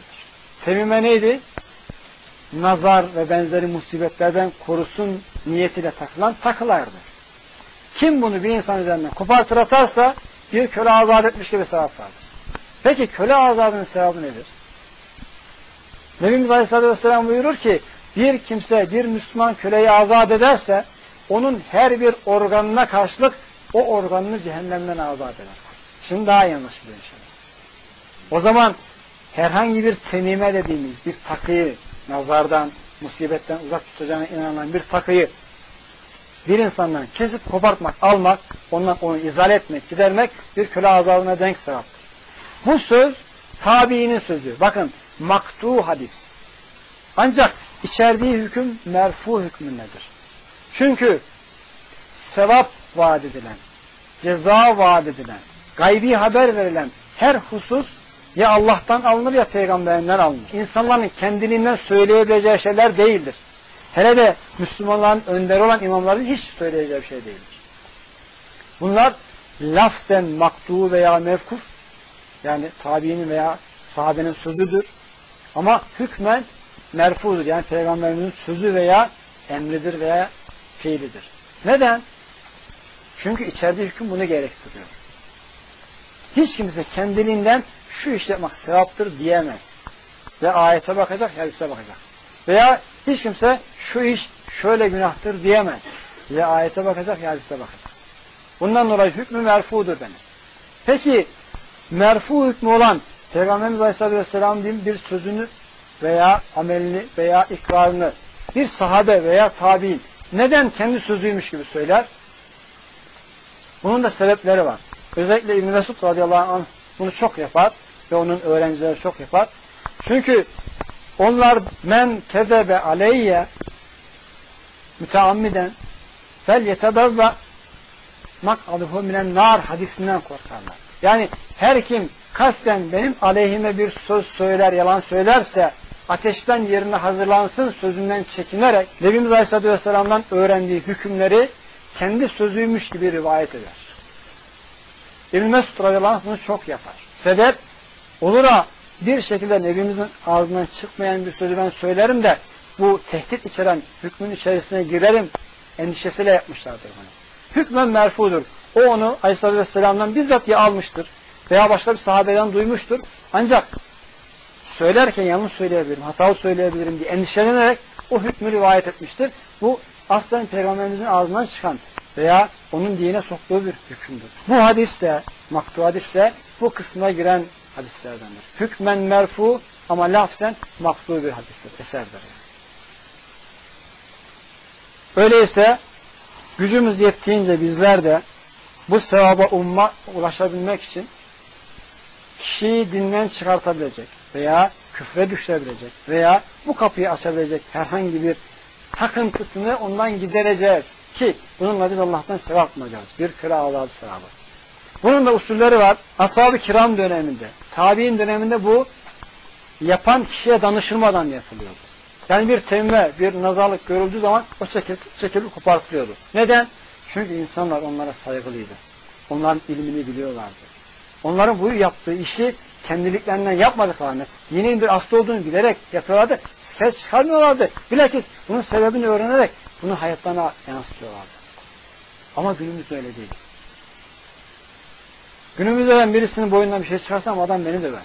Temime neydi? Nazar ve benzeri musibetlerden korusun niyetiyle takılan takılardır. Kim bunu bir insan üzerinden kopartır atarsa bir köle azat etmiş gibi sevap vardır. Peki köle azadının sevabı nedir? Nebimiz Aleyhisselatü Vesselam buyurur ki bir kimse bir Müslüman köleyi azat ederse onun her bir organına karşılık o organını cehennemden azat eder. Şimdi daha iyi anlaşılıyor inşallah. O zaman herhangi bir tenime dediğimiz bir takıyı nazardan, musibetten uzak tutacağına inanan bir takıyı bir insandan kesip kopartmak, almak, ondan onu izale etmek, gidermek bir köle azabına denk sevaptır. Bu söz tabiinin sözü. Bakın maktu hadis. Ancak içerdiği hüküm merfu hükmündedir. Çünkü sevap vaat edilen, ceza vaat edilen, gaybi haber verilen her husus ya Allah'tan alınır ya peygamberinden alınır. İnsanların kendiliğinden söyleyebileceği şeyler değildir. Hele de Müslümanların önderi olan imamların hiç söyleyeceği bir şey değildir. Bunlar lafzen maktu veya mevkuf yani tabiinin veya sahabenin sözüdür. Ama hükmen merfudur. Yani peygamberimizin sözü veya emridir veya fiilidir. Neden? Çünkü içeride hüküm bunu gerektiriyor. Hiç kimse kendiliğinden şu iş yapmak sevaptır diyemez. Ve ayete bakacak, hadise bakacak. Veya hiç kimse şu iş şöyle günahtır diyemez. Ya ayete bakacak, ya hadise bakacak. Bundan dolayı hükmü merfudur denir. Peki merfu hükmü olan Peygamberimiz Aleyhisselatü Vesselam'ın bir sözünü veya amelini veya ikrarını bir sahabe veya tabi'in neden kendi sözüymüş gibi söyler? Bunun da sebepleri var. Özellikle İbn Mesud radıyallahu anh bunu çok yapar ve onun öğrencileri çok yapar. Çünkü onlar men kezebe aleyye müteammiden fel yetebevve mak'aduhu minen nar hadisinden korkarlar. Yani her kim kasten benim aleyhime bir söz söyler, yalan söylerse ateşten yerine hazırlansın sözünden çekinerek Nebimiz Aleyhisselatü Vesselam'dan öğrendiği hükümleri kendi sözüymüş gibi rivayet eder. İbn Mesud radıyallahu bunu çok yapar. Sebep olur ha bir şekilde Nebimizin ağzından çıkmayan bir sözü ben söylerim de bu tehdit içeren hükmün içerisine girerim endişesiyle yapmışlardır bunu. Hükmen merfudur. O onu Aleyhisselatü Vesselam'dan bizzat ya almıştır veya başka bir sahabeden duymuştur. Ancak söylerken yanlış söyleyebilirim, hatalı söyleyebilirim diye endişelenerek o hükmü rivayet etmiştir. Bu aslen Peygamberimizin ağzından çıkan veya onun dine soktuğu bir hükümdür. Bu hadis de, maktu hadis de bu kısma giren hadislerdendir. Hükmen merfu ama lafzen maktu bir hadistir, eserdir. Yani. Öyleyse gücümüz yettiğince bizler de bu sevaba umma ulaşabilmek için kişiyi dinden çıkartabilecek veya küfre düşürebilecek veya bu kapıyı açabilecek herhangi bir takıntısını ondan gidereceğiz. Ki bununla biz Allah'tan sevap bulacağız. Bir kıra azabı sevabı. Bunun da usulleri var. Ashab-ı kiram döneminde, tabi'in döneminde bu yapan kişiye danışılmadan yapılıyordu. Yani bir temme, bir nazarlık görüldüğü zaman o çekilip, çekilip kopartılıyordu. Neden? Çünkü insanlar onlara saygılıydı. Onların ilmini biliyorlardı. Onların bu yaptığı işi kendiliklerinden yapmadıklarını, dinin bir aslı olduğunu bilerek yapıyorlardı. Ses çıkarmıyorlardı. Bilakis bunun sebebini öğrenerek bunu hayatlarına yansıtıyorlardı. Ama günümüz öyle değil. Günümüzde ben birisinin boyundan bir şey çıkarsam adam beni döver.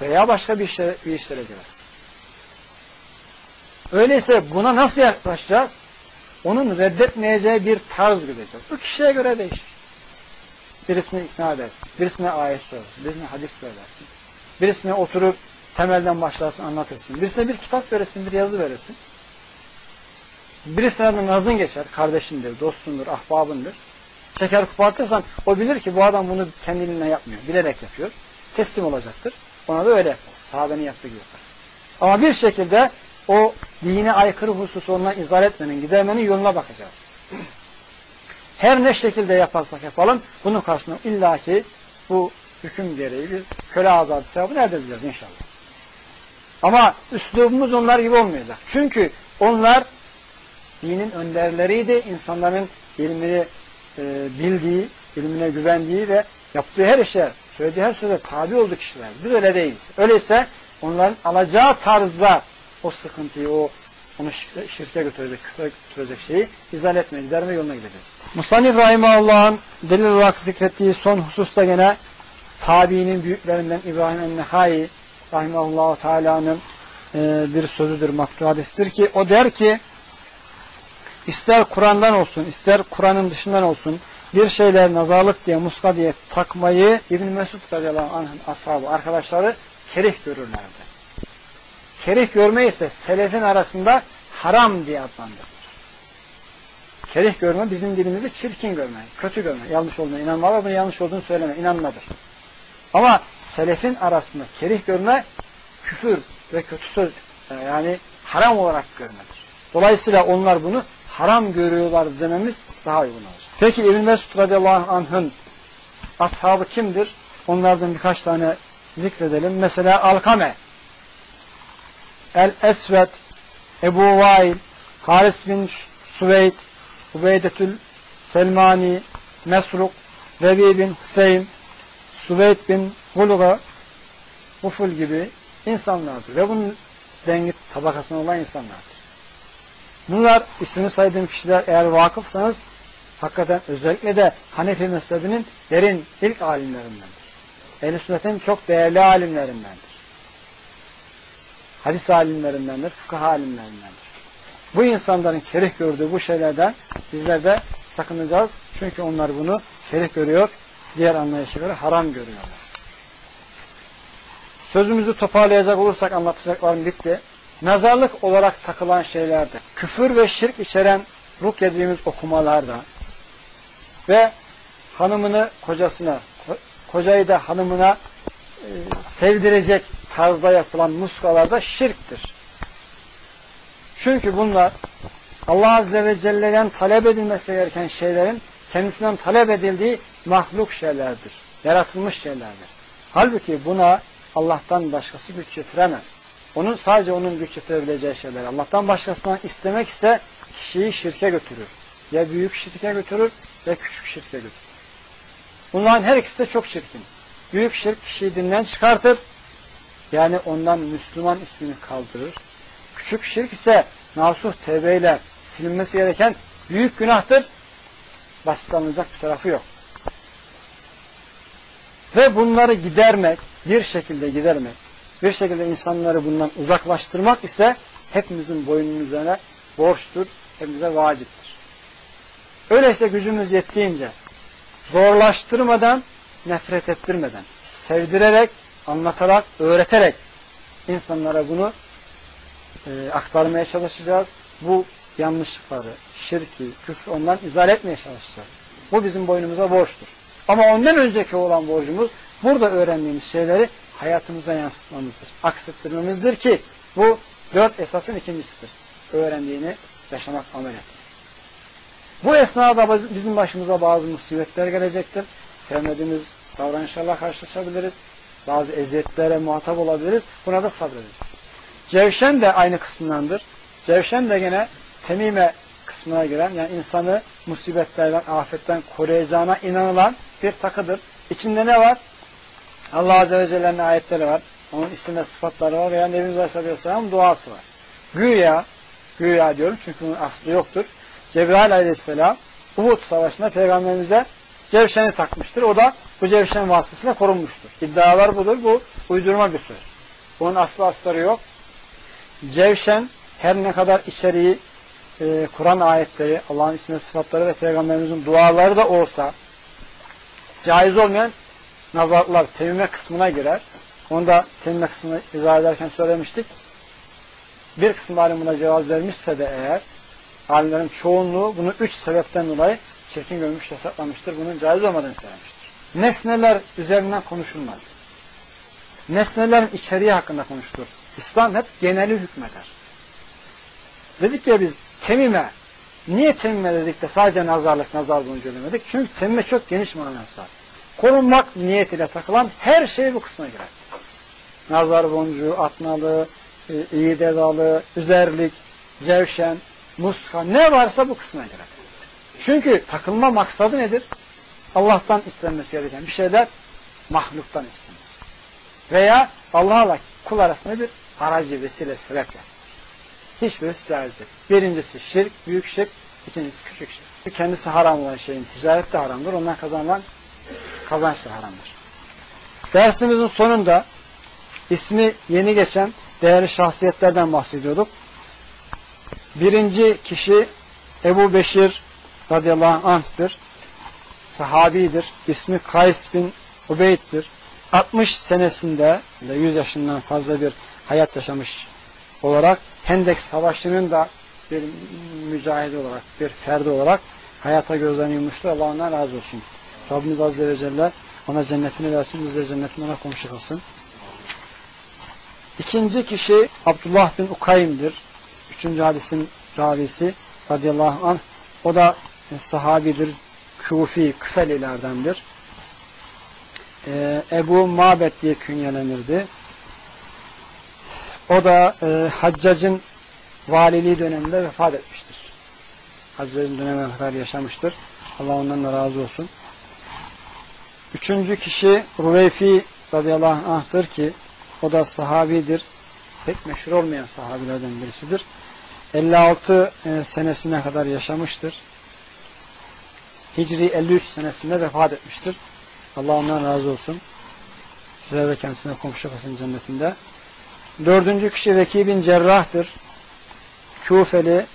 Veya başka bir, işlere, bir işlere girer. Öyleyse buna nasıl yaklaşacağız? Onun reddetmeyeceği bir tarz gideceğiz. Bu kişiye göre değişir. Birisini ikna edersin, birisine ayet söylersin, birisine hadis söylersin. Birisine oturup temelden başlarsın, anlatırsın. Birisine bir kitap verirsin, bir yazı verirsin. Birisine de nazın geçer, kardeşindir, dostundur, ahbabındır. Şeker kopartırsan o bilir ki bu adam bunu kendiliğinden yapmıyor, bilerek yapıyor. Teslim olacaktır. Ona da öyle yapar. Sahabenin yaptığı gibi yapar. Ama bir şekilde o dine aykırı hususu ondan izah etmenin, gidermenin yoluna bakacağız. Her ne şekilde yaparsak yapalım bunun karşılığında illaki bu hüküm gereği bir köle azabı sevabını elde edeceğiz inşallah. Ama üslubumuz onlar gibi olmayacak. Çünkü onlar dinin önderleriydi. insanların ilmini e, bildiği, ilmine güvendiği ve yaptığı her işe, söylediği her söze tabi olduğu kişiler. Biz öyle değiliz. Öyleyse onların alacağı tarzda o sıkıntıyı, o onu şirke, götürecek, küfre götürecek şeyi izah etmeye, giderme yoluna gideceğiz. Musannif Rahimahullah'ın delil olarak zikrettiği son hususta gene tabiinin büyüklerinden İbrahim el-Nehai Rahimahullahu Teala'nın e, bir sözüdür, maktu hadistir ki o der ki ister Kur'an'dan olsun, ister Kur'an'ın dışından olsun bir şeyler nazarlık diye, muska diye takmayı İbn Mesud radıyallahu anh'ın ashabı, arkadaşları kerih görürlerdi. Kerih görme ise selefin arasında haram diye adlandırılır. Kerih görme bizim dilimizde çirkin görme, kötü görme, yanlış olduğuna inanma ve bunun yanlış olduğunu söyleme, inanmadır. Ama selefin arasında kerih görme küfür ve kötü söz yani haram olarak görmedir. Dolayısıyla onlar bunu haram görüyorlar dememiz daha uygun olacak. Peki İbn Mesud radıyallahu anh'ın ashabı kimdir? Onlardan birkaç tane zikredelim. Mesela Alkame El Esved Ebu Vail, Haris bin Süveyd, Ubeydetül Selmani, Mesruk, Rebi bin Hüseyin, Süveyd bin Hulga, Uful gibi insanlardır. Ve bunun dengi tabakasına olan insanlardır. Bunlar ismini saydığım kişiler eğer vakıfsanız hakikaten özellikle de Hanefi mezhebinin derin ilk alimlerindendir. Ehl-i sünnetin çok değerli alimlerindendir. Hadis alimlerindendir, fıkıh alimlerindendir. Bu insanların kerih gördüğü bu şeylerden bizler de sakınacağız. Çünkü onlar bunu kerih görüyor, diğer anlayışa göre haram görüyorlar. Sözümüzü toparlayacak olursak anlatacaklarım bitti. Nazarlık olarak takılan şeylerde, küfür ve şirk içeren ruk dediğimiz okumalarda ve hanımını kocasına, kocayı da hanımına e, sevdirecek tarzda yapılan muskalarda şirktir. Çünkü bunlar Allah Azze ve Celle'den talep edilmesi gereken şeylerin kendisinden talep edildiği mahluk şeylerdir. Yaratılmış şeylerdir. Halbuki buna Allah'tan başkası güç getiremez. Onun sadece onun güç getirebileceği şeyler. Allah'tan başkasından istemek ise kişiyi şirke götürür. Ya büyük şirke götürür ya küçük şirke götürür. Bunların her ikisi de çok çirkin. Büyük şirk kişiyi dinden çıkartır. Yani ondan Müslüman ismini kaldırır. Küçük şirk ise nasuh tevbeyle silinmesi gereken büyük günahtır. Basit alınacak bir tarafı yok. Ve bunları gidermek, bir şekilde gidermek, bir şekilde insanları bundan uzaklaştırmak ise hepimizin boynunun üzerine borçtur, hepimize vaciptir. Öyleyse gücümüz yettiğince zorlaştırmadan, nefret ettirmeden, sevdirerek, anlatarak, öğreterek insanlara bunu e, aktarmaya çalışacağız. Bu yanlışlıkları, şirki, küfrü ondan izah etmeye çalışacağız. Bu bizim boynumuza borçtur. Ama ondan önceki olan borcumuz burada öğrendiğimiz şeyleri hayatımıza yansıtmamızdır. Aksettirmemizdir ki bu dört esasın ikincisidir. Öğrendiğini yaşamak, amel etmek. Bu esnada bizim başımıza bazı musibetler gelecektir. Sevmediğimiz davranışlarla karşılaşabiliriz. Bazı eziyetlere muhatap olabiliriz. Buna da sabredeceğiz. Cevşen de aynı kısımdandır. Cevşen de gene temime kısmına giren yani insanı musibetlerden, afetten koruyacağına inanılan bir takıdır. İçinde ne var? Allah Azze ve Celle'nin ayetleri var. Onun isim ve sıfatları var veya Nebimiz Aleyhisselam'ın duası var. Güya, güya diyorum çünkü bunun aslı yoktur. Cebrail Aleyhisselam Uhud Savaşı'nda Peygamberimize cevşeni takmıştır. O da bu cevşen vasıtasıyla korunmuştur. İddialar budur. Bu uydurma bir söz. Bunun aslı asları yok. Cevşen her ne kadar içeriği e, Kur'an ayetleri, Allah'ın isim sıfatları ve Peygamberimizin duaları da olsa caiz olmayan nazarlar temime kısmına girer. Onu da temime kısmını izah ederken söylemiştik. Bir kısım alim buna cevaz vermişse de eğer alimlerin çoğunluğu bunu üç sebepten dolayı çirkin görmüş, yasaklamıştır. Bunun caiz olmadığını söylemiştir. Nesneler üzerinden konuşulmaz. Nesnelerin içeriği hakkında konuşulur. İslam hep geneli hükmeder. Dedik ya biz temime. Niye temime dedik de sadece nazarlık, nazar boncuğu demedik? Çünkü temime çok geniş manası var. Korunmak niyetiyle takılan her şey bu kısma girer. Nazar boncuğu, atnalı, e, iyi dedalı, üzerlik, cevşen, muska ne varsa bu kısma girer. Çünkü takılma maksadı nedir? Allah'tan istenmesi gereken bir şeyler mahluktan istenir. Veya Allah'la kul arasında bir aracı vesile sebep yapar. Hiçbirisi caiz değil. Birincisi şirk, büyük şirk. ikincisi küçük şirk. Kendisi haram olan şeyin ticaret de haramdır. Ondan kazanılan kazanç da haramdır. Dersimizin sonunda ismi yeni geçen değerli şahsiyetlerden bahsediyorduk. Birinci kişi Ebu Beşir radıyallahu anh'tır. Sahabidir. İsmi Kays bin Ubeyd'dir. 60 senesinde 100 yaşından fazla bir hayat yaşamış olarak Hendek Savaşı'nın da bir mücahidi olarak, bir ferdi olarak hayata gözlerini yummuştur. Allah ondan razı olsun. Rabbimiz Azze ve Celle ona cennetini versin, biz de cennetini ona komşu kılsın. İkinci kişi Abdullah bin Ukaym'dir. Üçüncü hadisin ravisi radıyallahu anh. O da sahabidir, Kufi, Küfelilerdendir. Ee, Ebu Mabet diye künyelenirdi. O da e, Haccac'ın valiliği döneminde vefat etmiştir. Hazretleri dönemine kadar yaşamıştır. Allah ondan da razı olsun. Üçüncü kişi Ruveyfi radıyallahu anh'tır ki o da sahabidir. Pek meşhur olmayan sahabilerden birisidir. 56 e, senesine kadar yaşamıştır. Hicri 53 senesinde vefat etmiştir. Allah ondan razı olsun. Sizlere de kendisine komşu kılsın cennetinde. Dördüncü kişi Veki bin Cerrah'tır. Kufeli,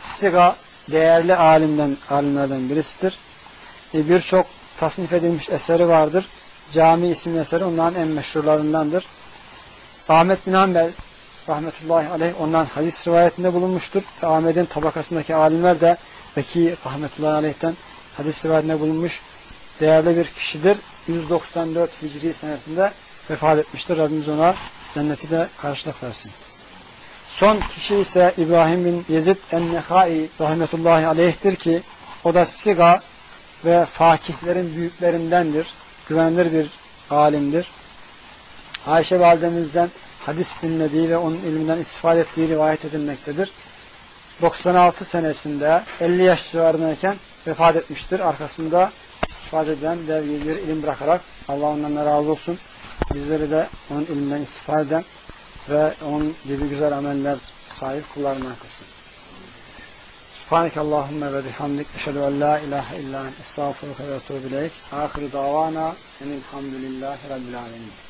Siga, değerli alimden, alimlerden birisidir. E, Birçok tasnif edilmiş eseri vardır. Cami isimli eseri onların en meşhurlarındandır. Ahmet bin Hanbel rahmetullahi aleyh ondan hadis rivayetinde bulunmuştur. Ahmet'in tabakasındaki alimler de Veki rahmetullahi aleyh'ten hadis rivayetinde bulunmuş değerli bir kişidir. 194 Hicri senesinde vefat etmiştir. Rabbimiz ona cenneti de karşılık versin. Son kişi ise İbrahim bin Yezid en-Nehai rahmetullahi aleyh'tir ki o da Siga ve fakihlerin büyüklerindendir. Güvenilir bir alimdir. Ayşe validemizden hadis dinlediği ve onun ilminden istifade ettiği rivayet edilmektedir. 96 senesinde 50 yaş civarındayken vefat etmiştir. Arkasında istifade eden dev gibi bir ilim bırakarak Allah ondan razı olsun. Bizleri de onun ilminden istifade eden ve onun gibi güzel ameller sahip kullarından kılsın. Subhaneke Allahümme ve bihamdik. Eşhedü en la ilahe illa estağfurullah ve etubu ileyk. Ahiru davana enilhamdülillahi rabbil alemin.